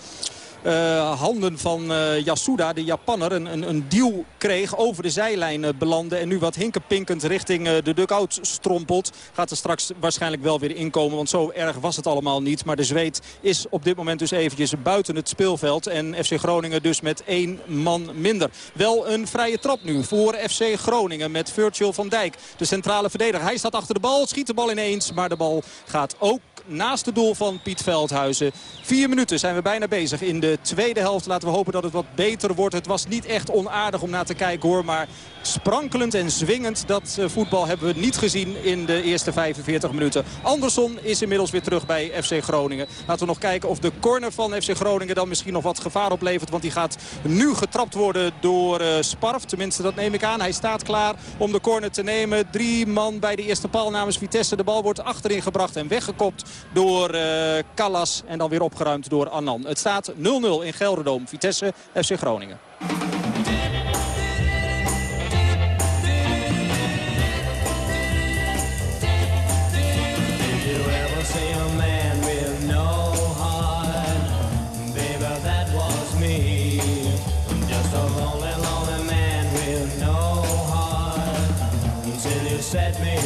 [SPEAKER 8] eh, handen van uh, Yasuda, de Japanner, een, een, een kreeg. Over de zijlijn uh, belandde en nu wat hinkenpinkend richting de dugout strompelt. Gaat er straks waarschijnlijk wel weer inkomen, want zo erg was het allemaal niet. Maar de Zweet is op dit moment dus eventjes buiten het speelveld. En FC Groningen dus met één man minder. Wel een vrije trap nu voor FC Groningen met Virtual van Dijk. De centrale verdediger. Hij staat achter de bal, schiet de bal ineens. Maar de bal gaat ook naast het doel van Piet Veldhuizen. Vier minuten zijn we bijna bezig in de tweede helft. Laten we hopen dat het wat beter wordt. Het was niet echt onaardig om naar te kijken hoor. Maar sprankelend en zwingend dat eh, voetbal hebben we niet gezien in de eerste 45 minuten. Anderson is inmiddels weer terug bij FC Groningen. Laten we nog kijken of de corner van FC Groningen dan misschien nog wat gevaar oplevert. Want die gaat nu getrapt worden door uh, Sparf. Tenminste, dat neem ik aan. Hij staat klaar om de corner te nemen. Drie man bij de eerste paal namens Vitesse. De bal wordt achterin gebracht en weggekopt door uh, Callas. En dan weer opgeruimd door Annan. Het staat 0-0 in Gelderdoom. Vitesse, FC Groningen.
[SPEAKER 18] set me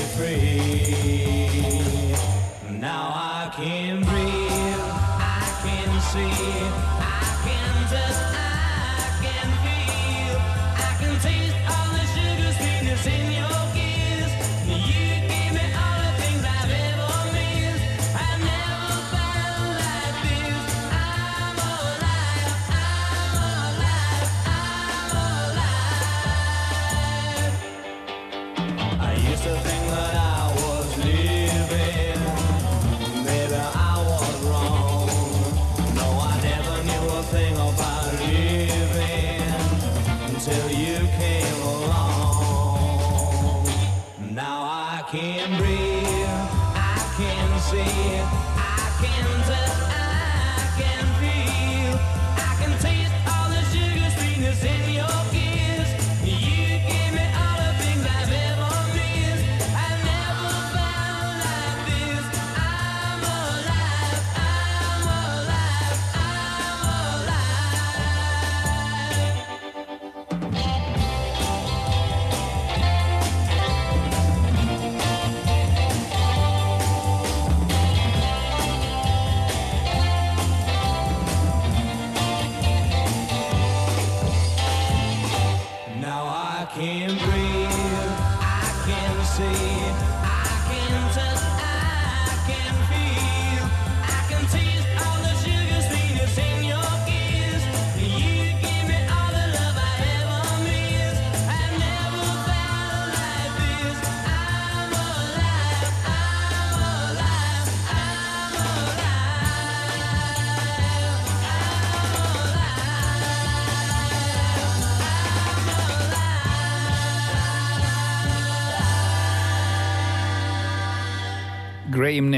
[SPEAKER 18] breathe.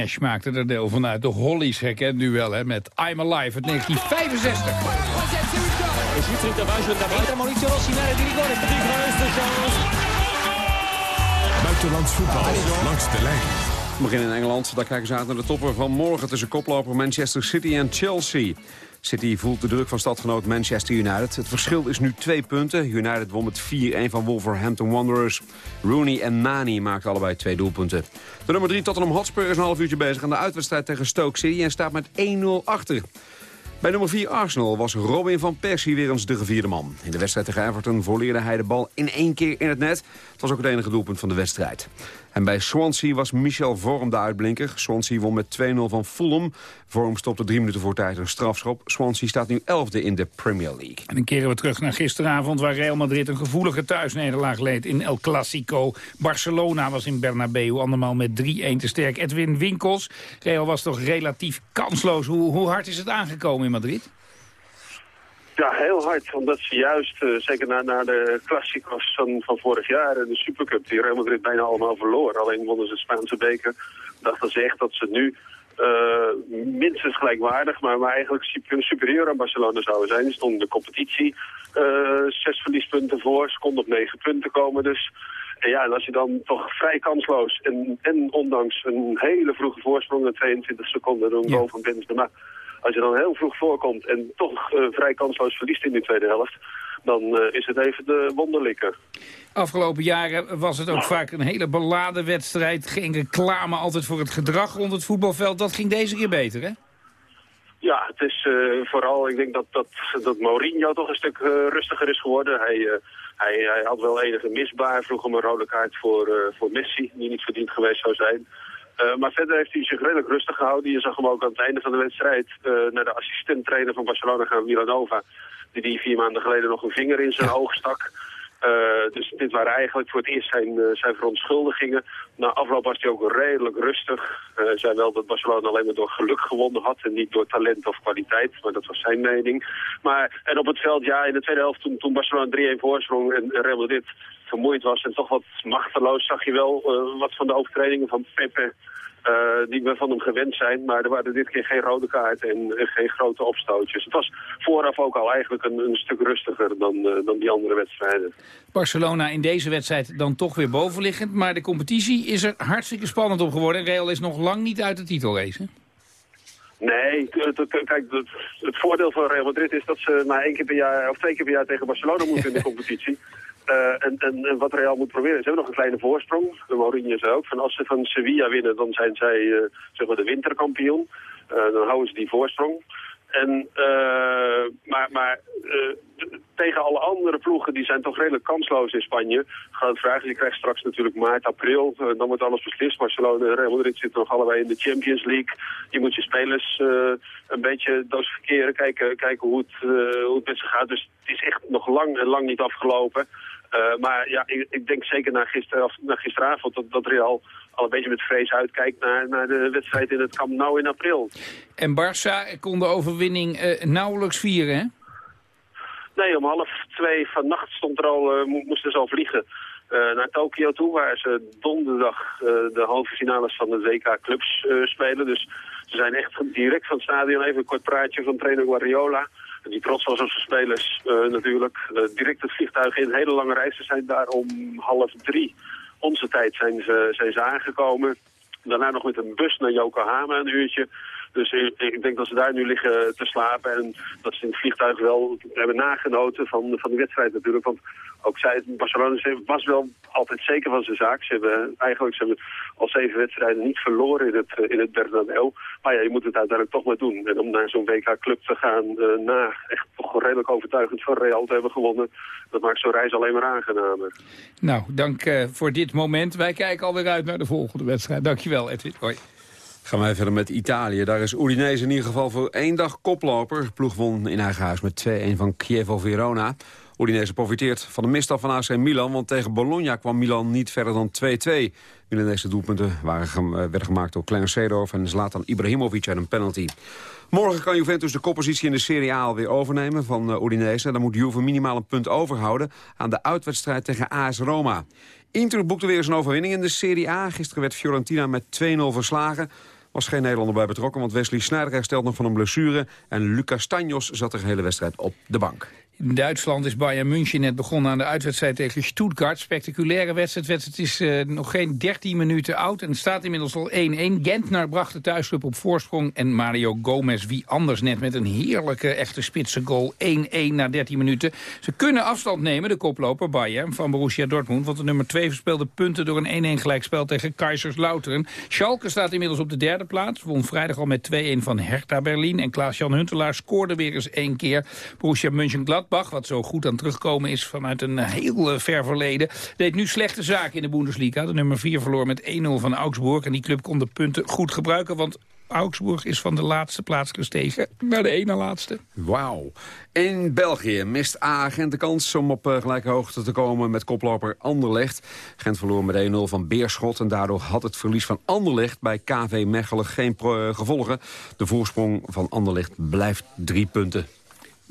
[SPEAKER 9] Nash maakte er deel van uit. De Hollies herkent u wel, hè, met I'm Alive uit 1965.
[SPEAKER 1] Buitenlands voetbal langs de lijn.
[SPEAKER 7] We beginnen in Engeland. Daar kijken ze uit naar de toppen van morgen tussen koploper Manchester City en Chelsea. City voelt de druk van stadgenoot Manchester United. Het verschil is nu twee punten. United won met 4-1 van Wolverhampton Wanderers. Rooney en Nani maakten allebei twee doelpunten. De nummer 3 Tottenham Hotspur is een half uurtje bezig aan de uitwedstrijd tegen Stoke City... en staat met 1-0 achter. Bij nummer 4 Arsenal was Robin van Persie weer eens de gevierde man. In de wedstrijd tegen Everton volleerde hij de bal in één keer in het net. Het was ook het enige doelpunt van de wedstrijd. En bij Swansea was Michel Vorm de uitblinker. Swansea won met 2-0 van Fulham. Vorm stopte drie minuten voor tijd een strafschop. Swansea staat nu 11e in de Premier League.
[SPEAKER 9] En dan keren we terug naar gisteravond... waar Real Madrid een gevoelige thuisnederlaag leed in El Clasico. Barcelona was in Bernabeu andermaal met 3-1 te sterk. Edwin Winkels, Real was toch relatief kansloos. Hoe, hoe hard is het aangekomen in Madrid?
[SPEAKER 19] Ja, heel hard. Omdat ze juist, eh, zeker na, na de klassiekers van, van vorig jaar en de Supercup, die Real Madrid bijna allemaal verloor. Alleen wonnen ze Spaanse beker. Dachten ze echt dat ze nu eh, minstens gelijkwaardig, maar, maar eigenlijk super- superieur aan Barcelona zouden zijn. Die stonden de competitie eh, zes verliespunten voor. Ze konden op negen punten komen. Dus en ja, en als je dan toch vrij kansloos en, en ondanks een hele vroege voorsprong, na 22 seconden, door een goal van Benzema, Als je dan heel vroeg voorkomt en toch eh, vrij kansloos verliest in die tweede helft... dan eh, is het even de wonderlijke.
[SPEAKER 9] Afgelopen jaren was het ook vaak een hele beladen wedstrijd. Geen reclame altijd voor het gedrag rond het voetbalveld. Dat ging deze keer beter, hè?
[SPEAKER 19] Ja, het is eh, vooral, ik denk dat, dat, dat Mourinho toch een stuk rustiger is geworden. Hij, hij, hij had wel enige misbaar, vroeg hem een rode kaart voor, voor Messi, die niet verdiend geweest zou zijn. Eh, maar verder heeft hij zich redelijk rustig gehouden. Je zag hem ook aan het einde van de wedstrijd eh, naar de assistent-trainer van Barcelona gaan, Milanova. Die die vier maanden geleden nog een vinger in zijn oog stak. Eh, dus dit waren eigenlijk voor het eerst zijn, zijn verontschuldigingen. Na afloop was hij ook redelijk rustig. Hij zei wel dat Barcelona alleen maar door geluk gewonnen had en niet door talent of kwaliteit. Maar dat was zijn mening. Maar, en op het veld, ja, in de tweede helft toen, toen Barcelona 3-1 voorsprong en en Real Madrid vermoeid was en toch wat machteloos, zag je wel eh, wat van de overtredingen van Pepe eh, die we van hem gewend zijn. Maar er waren dit keer geen rode kaarten en, en geen grote opstootjes. Het was vooraf ook al eigenlijk een, een stuk rustiger dan, eh, dan die andere wedstrijden.
[SPEAKER 9] Barcelona in deze wedstrijd dan toch weer bovenliggend. Maar de competitie is er hartstikke spannend op geworden. Real is nog lang niet uit de titelrace.
[SPEAKER 19] Nee, kijk, het, het voordeel van Real Madrid is dat ze maar één keer per jaar of twee keer per jaar tegen Barcelona moeten in de competitie. Eh, en, en, wat Real moet proberen, ze hebben nog een kleine voorsprong. Mourinho zei ook, van als ze van Sevilla winnen, dan zijn zij eh, zeg de winterkampioen. Eh, dan houden ze die voorsprong. En, maar maar tegen alle andere ploegen, die zijn toch redelijk kansloos in Spanje. Grote vraag, je krijgt straks natuurlijk maart, april. dan wordt alles beslist. Barcelona en Real Madrid zitten nog allebei in de Champions League. Je moet je spelers een beetje dosificeren, kijken, kijken hoe, het, hoe het met ze gaat. Dus het is echt nog lang en lang niet afgelopen. Eh, maar ja, ik, ik denk zeker na, gister, of, na gisteravond dat, dat Real al een beetje met vrees uitkijkt naar, naar de wedstrijd in het Camp Nou in april.
[SPEAKER 9] En Barça kon de overwinning eh, nauwelijks vieren, hè?
[SPEAKER 19] Nee, om half twee vannacht stond er al, eh, mo- moesten ze al vliegen naar Tokio toe, waar ze donderdag de halve finales van de WK Clubs spelen. Dus ze zijn echt direct van het stadion, even een kort praatje van trainer Guardiola. Die trots was op zijn spelers eh, natuurlijk. Eh, direct het vliegtuig in, hele lange reis. Ze zijn daar om half drie. Onze tijd zijn ze, zijn ze aangekomen. Daarna nog met een bus naar Yokohama een uurtje. Dus ik, denk dat ze daar nu liggen te slapen. En dat ze in het vliegtuig wel hebben nagenoten van, van de wedstrijd natuurlijk. Want ook zij, Barcelona was wel altijd zeker van zijn zaak. Ze hebben eigenlijk ze hebben al zeven wedstrijden niet verloren in het, eh, in het Bernabeu. Maar ja, je moet het uiteindelijk toch maar doen. En om naar zo'n WK-club te gaan eh, na echt toch redelijk overtuigend van Real te hebben gewonnen... dat maakt zo'n reis alleen maar aangenamer.
[SPEAKER 9] Nou, dank eh, voor dit moment. Wij kijken alweer uit naar de volgende wedstrijd. Dankjewel, Edwin. Hoi.
[SPEAKER 7] Gaan wij verder met Italië. Daar is Udinese in ieder geval voor één dag koploper. Ploeg won in eigen huis met 2-1 van Chievo Verona. Udinese profiteert van de misstap van AC Milan... want tegen Bologna kwam Milan niet verder dan 2-2. Milanese doelpunten waren eh, werden gemaakt door Clarence Seedorf... en Zlatan Ibrahimovic uit een penalty. Morgen kan Juventus de koppositie in de Serie A alweer overnemen van uh, Udinese. Dan moet Juve minimaal een punt overhouden aan de uitwedstrijd tegen AS Roma. Inter boekte weer een overwinning in de Serie A. Gisteren werd Fiorentina met 2-0 verslagen. Was geen Nederlander bij betrokken, want Wesley Sneijder herstelt nog van een blessure. En Lucas Tanjos zat de hele wedstrijd op de bank.
[SPEAKER 9] In Duitsland is Bayern München net begonnen aan de uitwedstrijd tegen Stuttgart. Spectaculaire wedstrijd. Wedstrijd is eh, nog geen 13 minuten oud en het staat inmiddels al 1-1. Gentner bracht de thuisclub op voorsprong. En Mario Gomez, wie anders net, met een heerlijke echte spitse goal. 1-1 na 13 minuten. Ze kunnen afstand nemen, de koploper Bayern van Borussia Dortmund. Want de nummer 2 verspeelde punten door een 1-1 gelijkspel tegen Kaiserslautern. Schalke staat inmiddels op de derde plaats. Won vrijdag al met 2-1 van Hertha Berlin. En Klaas-Jan Huntelaar scoorde weer eens één keer. Borussia Mönchengladbach, wat zo goed aan terugkomen is vanuit een heel eh, ver verleden, deed nu slechte zaken in de Bundesliga. De nummer 4 verloor met 1-0 van Augsburg. En die club kon de punten goed gebruiken, want Augsburg is van de laatste plaats gestegen naar de ene laatste.
[SPEAKER 7] Wauw. In België mist A Gent de kans om op eh, gelijke hoogte te komen met koploper Anderlecht. Gent verloor met 1-0 van Beerschot en daardoor had het verlies van Anderlecht bij KV Mechelen geen eh, gevolgen. De voorsprong van Anderlecht blijft drie punten.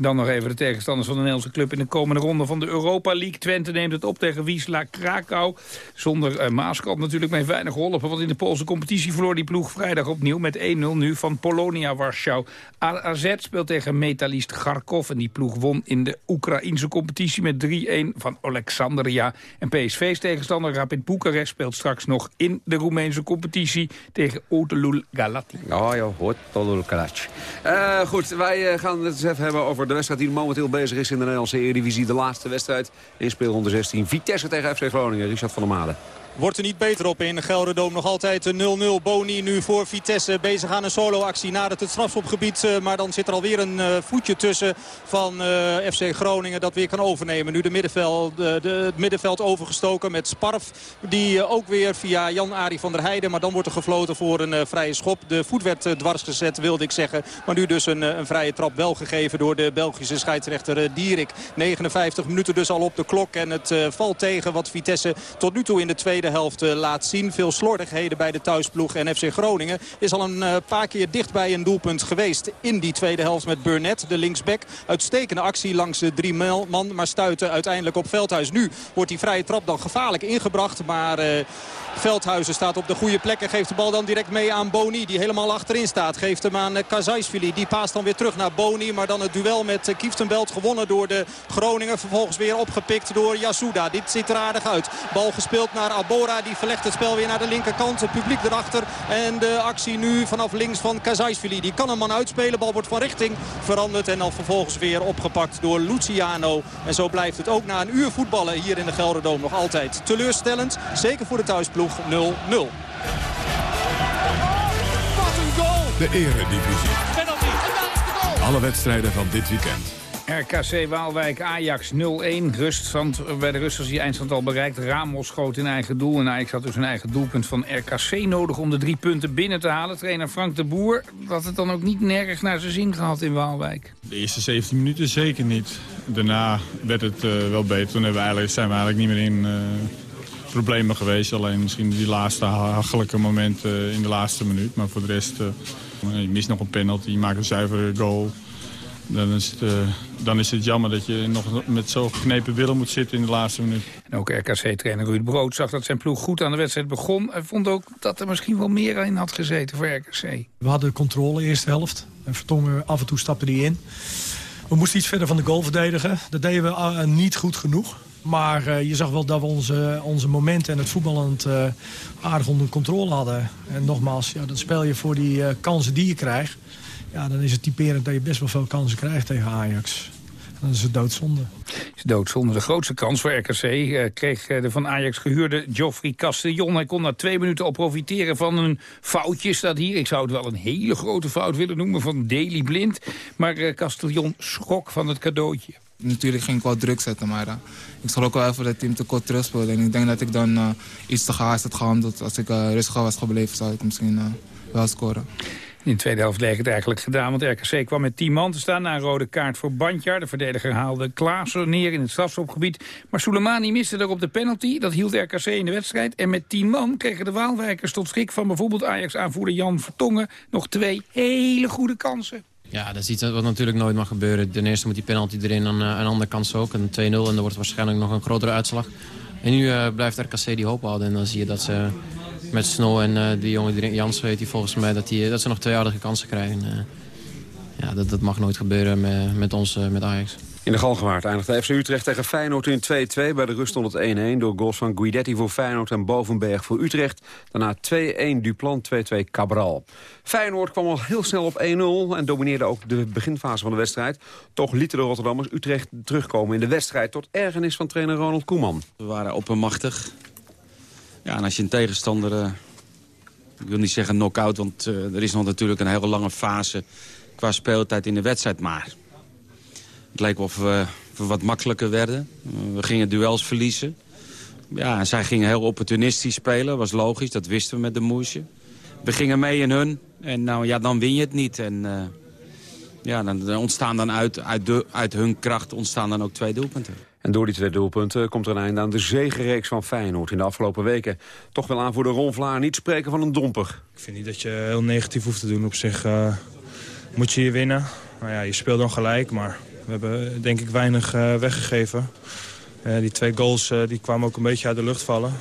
[SPEAKER 9] Dan nog even de tegenstanders van de Nederlandse club in de komende ronde van de Europa League. Twente neemt het op tegen Wisla Krakau. Zonder uh, Maaskant natuurlijk mee weinig geholpen. Want in de Poolse competitie verloor die ploeg vrijdag opnieuw met 1-0 nu van Polonia Warschau. AZ speelt tegen metalist Kharkov. En die ploeg won in de Oekraïnse competitie met 3-1 van Alexandria. En PSV's tegenstander Rapid Boekarest speelt straks nog in de Roemeense competitie tegen Otelul Galati.
[SPEAKER 7] Oh ja, Otelul Galati. Uh, goed, wij uh, gaan het eens even hebben over de wedstrijd die momenteel bezig is in de Nederlandse Eredivisie. De laatste wedstrijd in speelronde 16. Vitesse tegen FC Groningen. Richard van der Made.
[SPEAKER 8] Wordt er niet beter op in de Gelderdoom. Nog altijd 0-0. Boni nu voor Vitesse. Bezig aan een soloactie naar het strafschopgebied. Maar dan zit er alweer een voetje tussen van FC Groningen. Dat weer kan overnemen. Nu de middenveld, de, het middenveld overgestoken met Sparf. Die ook weer via Jan-Ari van der Heijden. Maar dan wordt er gefloten voor een vrije schop. De voet werd dwars gezet wilde ik zeggen. Maar nu dus een, een vrije trap wel gegeven door de Belgische scheidsrechter Dierik. 59 minuten dus al op de klok. En het valt tegen wat Vitesse tot nu toe in de tweede helft laat zien. Veel slordigheden bij de thuisploeg. En FC Groningen is al een paar keer dicht bij een doelpunt geweest in die tweede helft met Burnett, de linksback. Uitstekende actie langs de drie man, maar stuiten uiteindelijk op Veldhuis. Nu wordt die vrije trap dan gevaarlijk ingebracht, maar... Uh, Veldhuizen staat op de goede plek en geeft de bal dan direct mee aan Boni. Die helemaal achterin staat. Geeft hem aan Kazaisvili. Die paast dan weer terug naar Boni. Maar dan het duel met Kieftenbelt gewonnen door de Groningen. Vervolgens weer opgepikt door Yasuda. Dit ziet er aardig uit. Bal gespeeld naar Die verlegt het spel weer naar de linkerkant. Het publiek erachter. En de actie nu vanaf links van Kazaisvili. Die kan een man uitspelen. Bal wordt van richting veranderd. En dan vervolgens weer opgepakt door Luciano. En zo blijft het ook na een uur voetballen hier in de Gelderdoom nog altijd teleurstellend. Zeker voor de thuisploeg 0-0.
[SPEAKER 1] Wat een goal! De eredivisie. Alle wedstrijden van dit weekend.
[SPEAKER 9] RKC Waalwijk Ajax 0-1. Ruststand, bij de rust was die eindstand al bereikt. Ramos schoot in eigen doel. En Ajax had dus een eigen doelpunt van RKC nodig om de drie punten binnen te halen. Trainer Frank de Boer had het dan ook niet nergens naar zijn zin gehad in Waalwijk.
[SPEAKER 20] De eerste 17 minuten zeker niet. Daarna werd het uh, wel beter. Toen we eigenlijk, zijn we eigenlijk niet meer in... Uh problemen geweest. Alleen misschien die laatste hachelijke momenten in de laatste minuut. Maar voor de rest, uh, je mist nog een penalty, je maakt een zuivere goal. Dan is, het, uh, dan is het jammer dat je nog met zo'n geknepen willen moet zitten in de laatste minuut.
[SPEAKER 9] En ook RKC-trainer Ruud Brood zag dat zijn ploeg goed aan de wedstrijd begon. En vond ook dat er misschien wel meer in had gezeten voor RKC.
[SPEAKER 21] We hadden controle eerste helft. En Vertongen af en toe stapte die in. We moesten iets verder van de goal verdedigen. Dat deden we uh, niet goed genoeg. Maar uh, je zag wel dat we onze, onze momenten en het voetballend uh, aardig onder controle hadden. En nogmaals, ja, dat speel je voor die uh, kansen die je krijgt. Ja, dan is het typerend dat je best wel veel kansen krijgt tegen Ajax. En dan is het doodzonde.
[SPEAKER 9] Is doodzonde. De grootste kans voor RKC kreeg de van Ajax gehuurde Geoffrey Castellon. Hij kon na twee minuten al profiteren van een foutje, staat hier. Ik zou het wel een hele grote fout willen noemen van Daily Blind. Maar Castellon schrok van het cadeautje
[SPEAKER 14] natuurlijk ging ik wel druk zetten, maar uh, ik schrok wel even dat het team te kort terug speelde. En ik denk dat ik dan uh, iets te gehaast had gehandeld. Als ik uh, rustiger was gebleven, zou ik misschien wel scoren.
[SPEAKER 9] In de tweede helft leek het eigenlijk gedaan, want RKC kwam met 10 man te staan... na een rode kaart voor Bandjar. De verdediger haalde Klaassen neer in het strafschopgebied. Maar Soleimani miste daarop de penalty. Dat hield RKC in de wedstrijd. En met 10 man kregen de Waalwijkers tot schrik van bijvoorbeeld Ajax-aanvoerder Jan Vertongen... nog twee hele goede kansen.
[SPEAKER 22] Ja, dat is iets wat natuurlijk nooit mag gebeuren. Ten eerste moet die penalty erin, aan een andere kans ook. Een 2-0 en er wordt waarschijnlijk nog een grotere uitslag. En nu uh, blijft RKC die hoop houden. En dan zie je dat ze met Snow en uh, die jongen Jans weet die volgens mij... dat, die, dat ze nog twee aardige kansen krijgen. Uh, ja, dat, dat mag nooit gebeuren met, met ons, met Ajax.
[SPEAKER 7] In de Galgenwaard eindigde FC Utrecht tegen Feyenoord in 2-2. Bij de rust stond het 1-1 door goals van Guidetti voor Feyenoord en Bovenberg voor Utrecht. Daarna 2-1 Duplan, 2-2 Cabral. Feyenoord kwam al heel snel op 1-0 en domineerde ook de beginfase van de wedstrijd. Toch lieten de Rotterdammers Utrecht terugkomen in de wedstrijd... tot ergernis van trainer Ronald Koeman.
[SPEAKER 5] We waren oppermachtig. Ja, en als je een tegenstander... Uh, ik wil niet zeggen knock-out, want uh, er is nog natuurlijk een hele lange fase... qua speeltijd in de wedstrijd, maar... Het leek of we, we wat makkelijker werden. We gingen duels verliezen. Ja, zij gingen heel opportunistisch spelen. was logisch, dat wisten we met de moesje. We gingen mee in hun. En nou ja, dan win je het niet. En ja, dan ontstaan dan uit, uit, de, uit hun kracht ontstaan dan ook twee doelpunten.
[SPEAKER 7] En door die twee doelpunten komt er een einde aan de zegenreeks van Feyenoord in de afgelopen weken. Toch wil aan voor de Ron Vlaar niet spreken van een domper.
[SPEAKER 15] Ik vind niet dat je heel negatief hoeft te doen op zich. Uh, moet je hier winnen. Nou ja, je speelt dan gelijk, maar We hebben denk ik weinig eh, weggegeven. Eh, die twee goals eh, die kwamen ook een beetje uit de lucht vallen.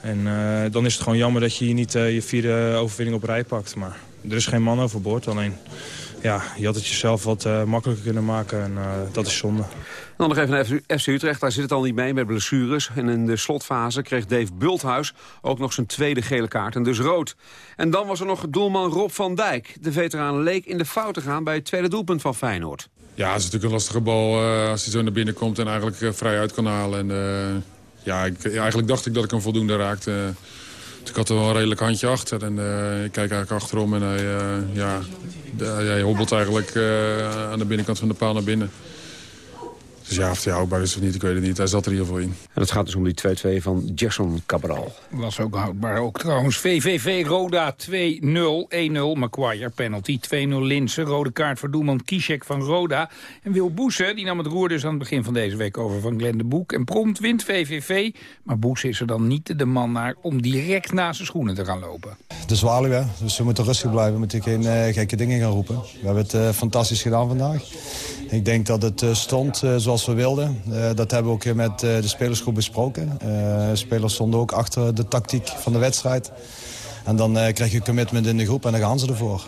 [SPEAKER 15] En eh, dan is het gewoon jammer dat je hier niet eh, je vierde overwinning op rij pakt. Maar er is geen man overboord. Alleen, ja, je had het jezelf wat eh, makkelijker kunnen maken. En eh, dat is zonde.
[SPEAKER 7] Dan nog even naar FC Utrecht. Daar zit het al niet mee met blessures. En in de slotfase kreeg Dave Bulthuis ook nog zijn tweede gele kaart. En dus rood. En dan was er nog doelman Rob van Dijk. De veteraan leek in de fout te gaan bij het tweede doelpunt van Feyenoord.
[SPEAKER 20] Ja, het is natuurlijk een lastige bal eh, als hij zo naar binnen komt en eigenlijk eh, vrij uit kan halen. En, eh, ja, ik, eigenlijk dacht ik dat ik hem voldoende raakte. Dus ik had er wel een redelijk handje achter. En ik kijk eigenlijk achterom en hij, ja, hij hobbelt eigenlijk aan de binnenkant van de paal naar binnen. Dus ja, of hij houdbaar is of niet, ik weet het niet. Hij zat er in ieder geval in.
[SPEAKER 7] En het gaat dus om die 2-2 van Jason Cabral.
[SPEAKER 9] Was ook houdbaar. Ook trouwens VVV Roda 2-0. 1-0 Maguire penalty. 2-0 Linsen. Rode kaart voor doelman Kishek van Roda. En Wil Boesen die nam het roer dus aan het begin van deze week over van Glenn de Boek. En prompt wint VVV. Maar Boesen is er dan niet de man naar om direct naast zijn schoenen te gaan lopen.
[SPEAKER 23] de zwaluw, hè. dus we moeten rustig blijven. We moeten geen eh, gekke dingen gaan roepen. We hebben het eh, fantastisch gedaan vandaag. Ik denk dat het eh, stond eh, zoals we wilden. Eh, dat hebben we ook met eh, de spelersgroep besproken. Eh, spelers stonden ook achter de tactiek van de wedstrijd. En dan krijg je commitment in de groep en dan gaan ze ervoor.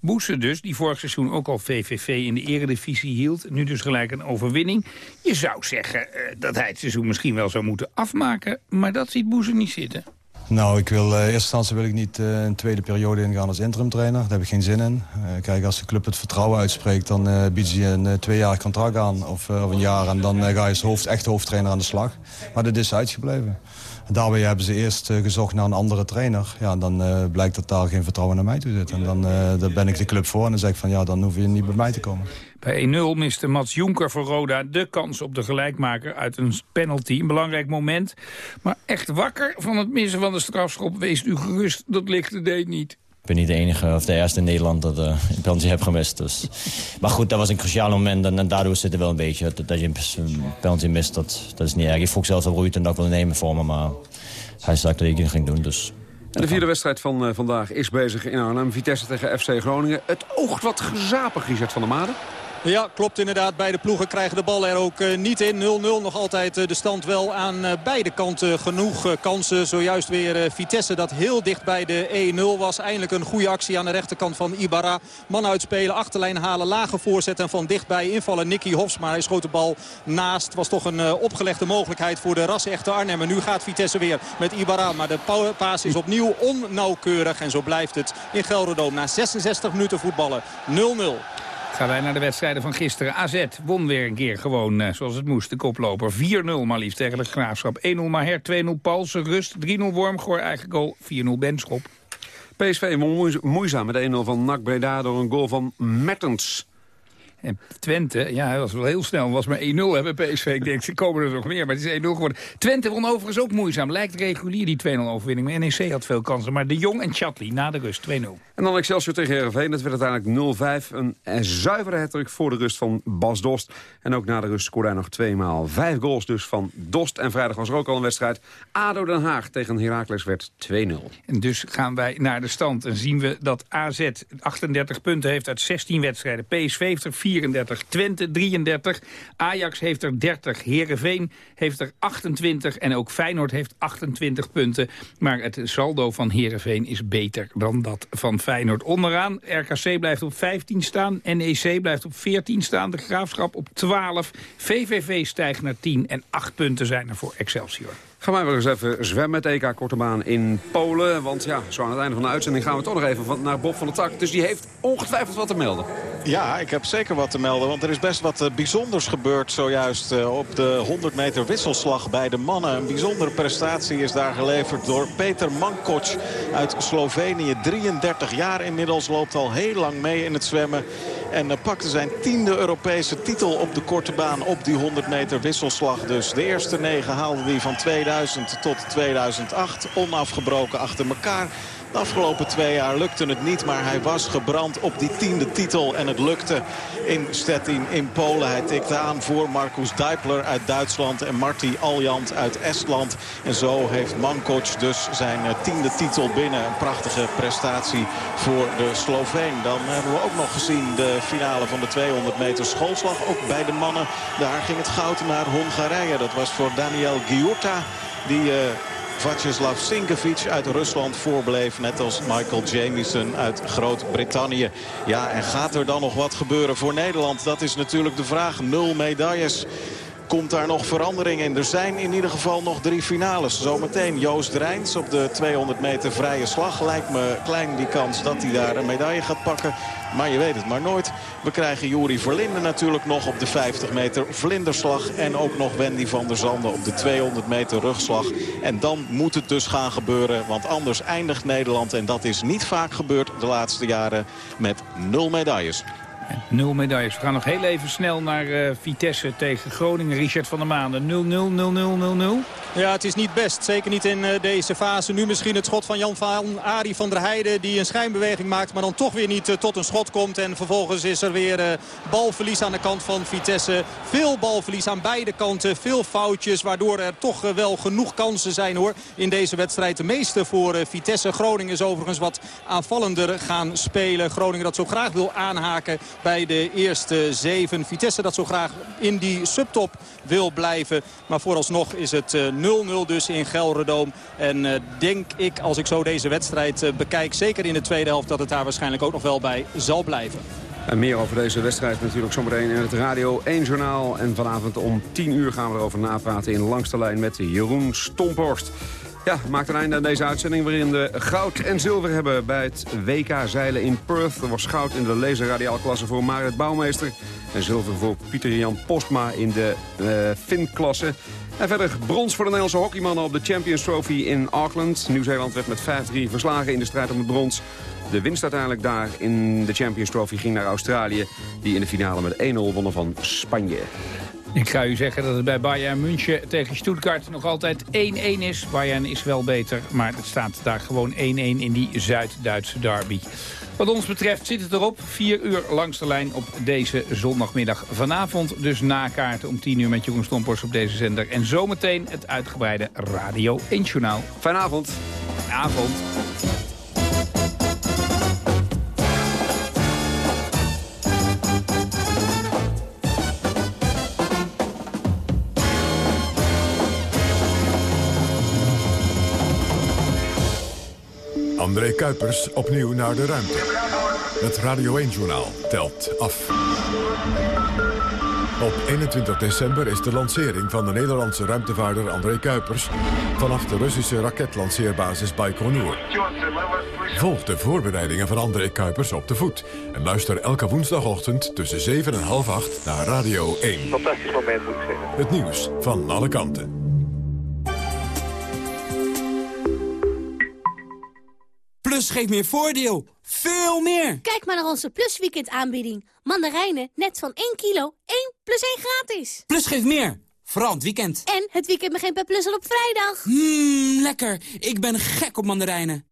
[SPEAKER 9] Boesen dus, die vorig seizoen ook al VVV in de eredivisie hield. Nu dus gelijk een overwinning. Je zou zeggen dat hij het seizoen misschien wel zou moeten afmaken. Maar dat ziet Boesen niet zitten.
[SPEAKER 23] Nou, ik wil, eh, in eerste instantie wil ik niet eh, een tweede periode ingaan als interim trainer. Daar heb ik geen zin in. Eh, kijk, als de club het vertrouwen uitspreekt, dan eh biedt ze je een tweejarig contract aan. Of, eh, of een jaar. En dan eh, ga je als hoofd, echt hoofdtrainer aan de slag. Maar dat is uitgebleven. En daarbij hebben ze eerst eh, gezocht naar een andere trainer. Ja, dan eh, blijkt dat daar geen vertrouwen naar mij toe zit. En dan eh, ben ik de club voor. En dan zeg ik van, ja, dan hoef je niet bij mij te komen.
[SPEAKER 9] Bij 1-0 miste Mats Jonker voor Roda de kans op de gelijkmaker uit een penalty. Een belangrijk moment. Maar echt wakker van het missen van de strafschop. Wees u gerust, dat lichte deed niet.
[SPEAKER 24] Ik ben niet de enige of de eerste in Nederland dat uh, een penalty heb gemist. Dus. Maar goed, dat was een cruciaal moment en, en daardoor zit het wel een beetje. Dat, dat je een penalty mist, dat, dat is niet erg. Ik vroeg zelfs op Ruud en dat ik wilde nemen voor me, maar hij zei dat ik het ging doen. Dus.
[SPEAKER 7] En de vierde wedstrijd van uh, vandaag is bezig in Arnhem. Vitesse tegen FC Groningen. Het oogt wat gezapig, Richard van der Made.
[SPEAKER 8] Ja, klopt inderdaad. Beide ploegen krijgen de bal er ook uh, niet in. 0-0 nog altijd uh, de stand wel aan uh, beide kanten genoeg kansen. Zojuist weer Vitesse dat heel dicht bij de 1-0 was. Eindelijk een goede actie aan de rechterkant van Ibarra. Man uitspelen, achterlijn halen, lage voorzet en van dichtbij invallen Nicky Hofs. Maar hij schoot de bal naast. Was toch een opgelegde mogelijkheid voor de ras-echte Arnhem. En nu gaat Vitesse weer met Ibarra. Maar de paas is opnieuw onnauwkeurig. En zo blijft het in Gelderdoom na 66 minuten voetballen 0-0.
[SPEAKER 9] Gaan wij naar de wedstrijden van gisteren. AZ won weer een keer gewoon uh, zoals het moest. De koploper 4-0 maar liefst tegen de Graafschap. 1-0 Maher, 2-0 Paulsen, rust, 3-0 Wormgoor, eigen goal, 4-0 Benschop.
[SPEAKER 7] PSV moeizaam met 1-0 van NAC Breda door een goal van Mertens.
[SPEAKER 9] En Twente, ja, hij was wel heel snel. was maar 1-0 hebben PSV. Ik denk, ze komen er nog meer, maar het is 1-0 geworden. Twente won overigens ook moeizaam. Lijkt regulier die 2-0 overwinning. Maar NEC had veel kansen. Maar De Jong en Chatli na de rust 2-0.
[SPEAKER 7] En dan Excelsior tegen Heerenveen. Dat werd uiteindelijk 0-5. Een, een zuivere hattrick voor de rust van Bas Dost. En ook na de rust scoorde hij nog tweemaal. Vijf goals dus van Dost. En vrijdag was er ook al een wedstrijd. ADO Den Haag tegen Heracles werd 2-0.
[SPEAKER 9] En dus gaan wij naar de stand. En zien we dat AZ 38 punten heeft uit 16 wedstrijden. PSV heeft er 34, Twente 33, Ajax heeft er 30, Heerenveen heeft er 28 en ook Feyenoord heeft 28 punten. Maar het saldo van Heerenveen is beter dan dat van Feyenoord. Onderaan, RKC blijft op 15 staan, NEC blijft op 14 staan, de Graafschap op 12, VVV stijgt naar 10 en 8 punten zijn er voor Excelsior.
[SPEAKER 7] Gaan wij weer eens even zwemmen met EK Korte Baan in Polen. Want ja, zo aan het einde van de uitzending gaan we toch nog even naar Bob van der Tak. Dus die heeft ongetwijfeld wat te melden.
[SPEAKER 10] Ja, ik heb zeker wat te melden. Want er is best wat bijzonders gebeurd zojuist op de 100 meter wisselslag bij de mannen. Een bijzondere prestatie is daar geleverd door Peter Mankoc uit Slovenië. 33 jaar inmiddels, loopt al heel lang mee in het zwemmen. En pakte zijn tiende Europese titel op de korte baan op die 100 meter wisselslag. Dus de eerste negen haalde hij van 2000 tot 2008. Onafgebroken achter elkaar. De afgelopen twee jaar lukte het niet, maar hij was gebrand op die tiende titel. En het lukte in Stettin in Polen. Hij tikte aan voor Marcus Deipler uit Duitsland en Marty Aljand uit Estland. En zo heeft Mankoc dus zijn eh, tiende titel binnen. Een prachtige prestatie voor de Sloveen. Dan hebben we ook nog gezien de finale van de 200 meter schoolslag. Ook bij de mannen. Daar ging het goud naar Hongarije. Dat was voor Daniel Giurta. Die uh, Vacislav Sinkevic uit Rusland voorbleef. Net als Michael Jamieson uit Groot-Brittannië. Ja, en gaat er dan nog wat gebeuren voor Nederland? Dat is natuurlijk de vraag. Nul medailles. Komt daar nog verandering in? Er zijn in ieder geval nog drie finales. Zometeen Joost Rijns op de 200 meter vrije slag. Lijkt me klein die kans dat hij daar een medaille gaat pakken. Maar je weet het maar nooit. We krijgen Juri Verlinde natuurlijk nog op de 50 meter vlinderslag. En ook nog Wendy van der Zanden op de 200 meter rugslag. En dan moet het dus gaan gebeuren. Want anders eindigt Nederland, en dat is niet vaak gebeurd de laatste jaren, met nul medailles.
[SPEAKER 9] Nul medailles. We gaan nog heel even snel naar uh, Vitesse tegen Groningen. Richard van der Maanden. 0-0, 0-0, 0-0.
[SPEAKER 8] Ja, het is niet best. Zeker niet in uh, deze fase. Nu misschien het schot van Jan van Arie van der Heijden. Die een schijnbeweging maakt, maar dan toch weer niet uh, tot een schot komt. En vervolgens is er weer balverlies aan de kant van Vitesse. Veel balverlies aan beide kanten. Veel foutjes, waardoor er toch wel genoeg kansen zijn hoor. In deze wedstrijd de meeste voor Vitesse. Groningen is overigens wat aanvallender gaan spelen. Groningen dat zo graag wil aanhaken bij de eerste zeven. Vitesse dat zo graag in die subtop wil blijven. Maar vooralsnog is het 0-0 dus in Gelredoom. En uh, denk ik, als ik zo deze wedstrijd uh, bekijk, zeker in de tweede helft... dat het daar waarschijnlijk ook nog wel bij zal blijven.
[SPEAKER 7] En meer over deze wedstrijd natuurlijk zometeen in het Radio 1 Journaal. En vanavond om 10 uur gaan we erover napraten in Langste Lijn met Jeroen Stomphorst. Ja, maakt een einde aan deze uitzending waarin we goud en zilver hebben bij het WK zeilen in Perth. Er was goud in de laserradiaalklasse voor Marit Bouwmeester. En zilver voor Pieter-Jan Postma in de uh, Fin-klasse. En verder brons voor de Nederlandse hockeymannen op de Champions Trophy in Auckland. Nieuw-Zeeland werd met 5-3 verslagen in de strijd om het brons. De winst uiteindelijk daar in de Champions Trophy ging naar Australië... die in de finale met 1-0 wonnen van Spanje.
[SPEAKER 9] Ik ga u zeggen dat het bij Bayern München tegen Stuttgart nog altijd 1-1 is. Bayern is wel beter, maar het staat daar gewoon 1-1 in die Zuid-Duitse derby. Wat ons betreft zit het erop. 4 uur langs de lijn op deze zondagmiddag. Vanavond dus nakaarten om 10 uur met Jeroen Stompors op deze zender. En zometeen het uitgebreide Radio 1 Journaal. Fijne avond.
[SPEAKER 1] André Kuipers opnieuw naar de ruimte. Het Radio 1-journaal telt af. Op 21 december is de lancering van de Nederlandse ruimtevaarder André Kuipers... vanaf de Russische raketlanceerbasis Baikonur. Volg de voorbereidingen van André Kuipers op de voet... en luister elke woensdagochtend tussen 7 en half 8 naar Radio 1.
[SPEAKER 25] Fantastisch moment, moet ik zeggen.
[SPEAKER 1] Het nieuws van alle kanten.
[SPEAKER 26] Plus geeft meer voordeel. Veel meer.
[SPEAKER 27] Kijk maar naar onze Plus Weekend aanbieding. Mandarijnen net van 1 kilo, 1 plus 1 gratis.
[SPEAKER 26] Plus geeft meer. Vooral het weekend.
[SPEAKER 27] En het weekend begint bij Plus al op vrijdag.
[SPEAKER 26] Mmm, lekker. Ik ben gek op mandarijnen.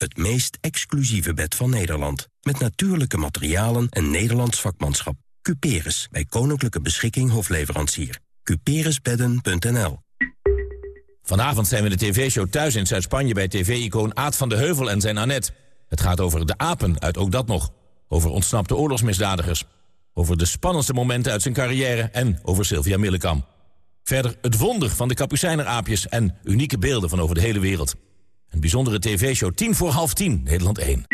[SPEAKER 28] Het meest exclusieve bed van Nederland. Met natuurlijke materialen en Nederlands vakmanschap. Cuperus, bij Koninklijke Beschikking Hofleverancier. Cuperusbedden.nl
[SPEAKER 29] Vanavond zijn we de tv-show thuis in Zuid-Spanje... bij tv-icoon Aad van de Heuvel en zijn Annette. Het gaat over de apen uit Ook Dat Nog. Over ontsnapte oorlogsmisdadigers. Over de spannendste momenten uit zijn carrière... en over Sylvia Millekam. Verder het wonder van de kapucijneraapjes... en unieke beelden van over de hele wereld. Een bijzondere tv-show 10 voor half 10, Nederland 1.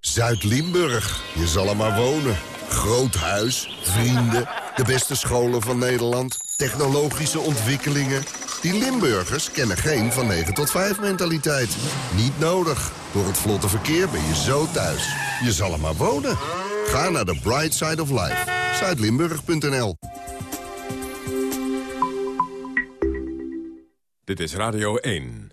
[SPEAKER 30] Zuid-Limburg, je zal er maar wonen. Groot huis, vrienden, de beste scholen van Nederland... technologische ontwikkelingen... Die Limburgers kennen geen van 9 tot 5 mentaliteit. Niet nodig. Door het vlotte verkeer ben je zo thuis. Je zal er maar wonen. Ga naar de Bright Side of Life. Zuidlimburg.nl
[SPEAKER 1] Dit is Radio 1.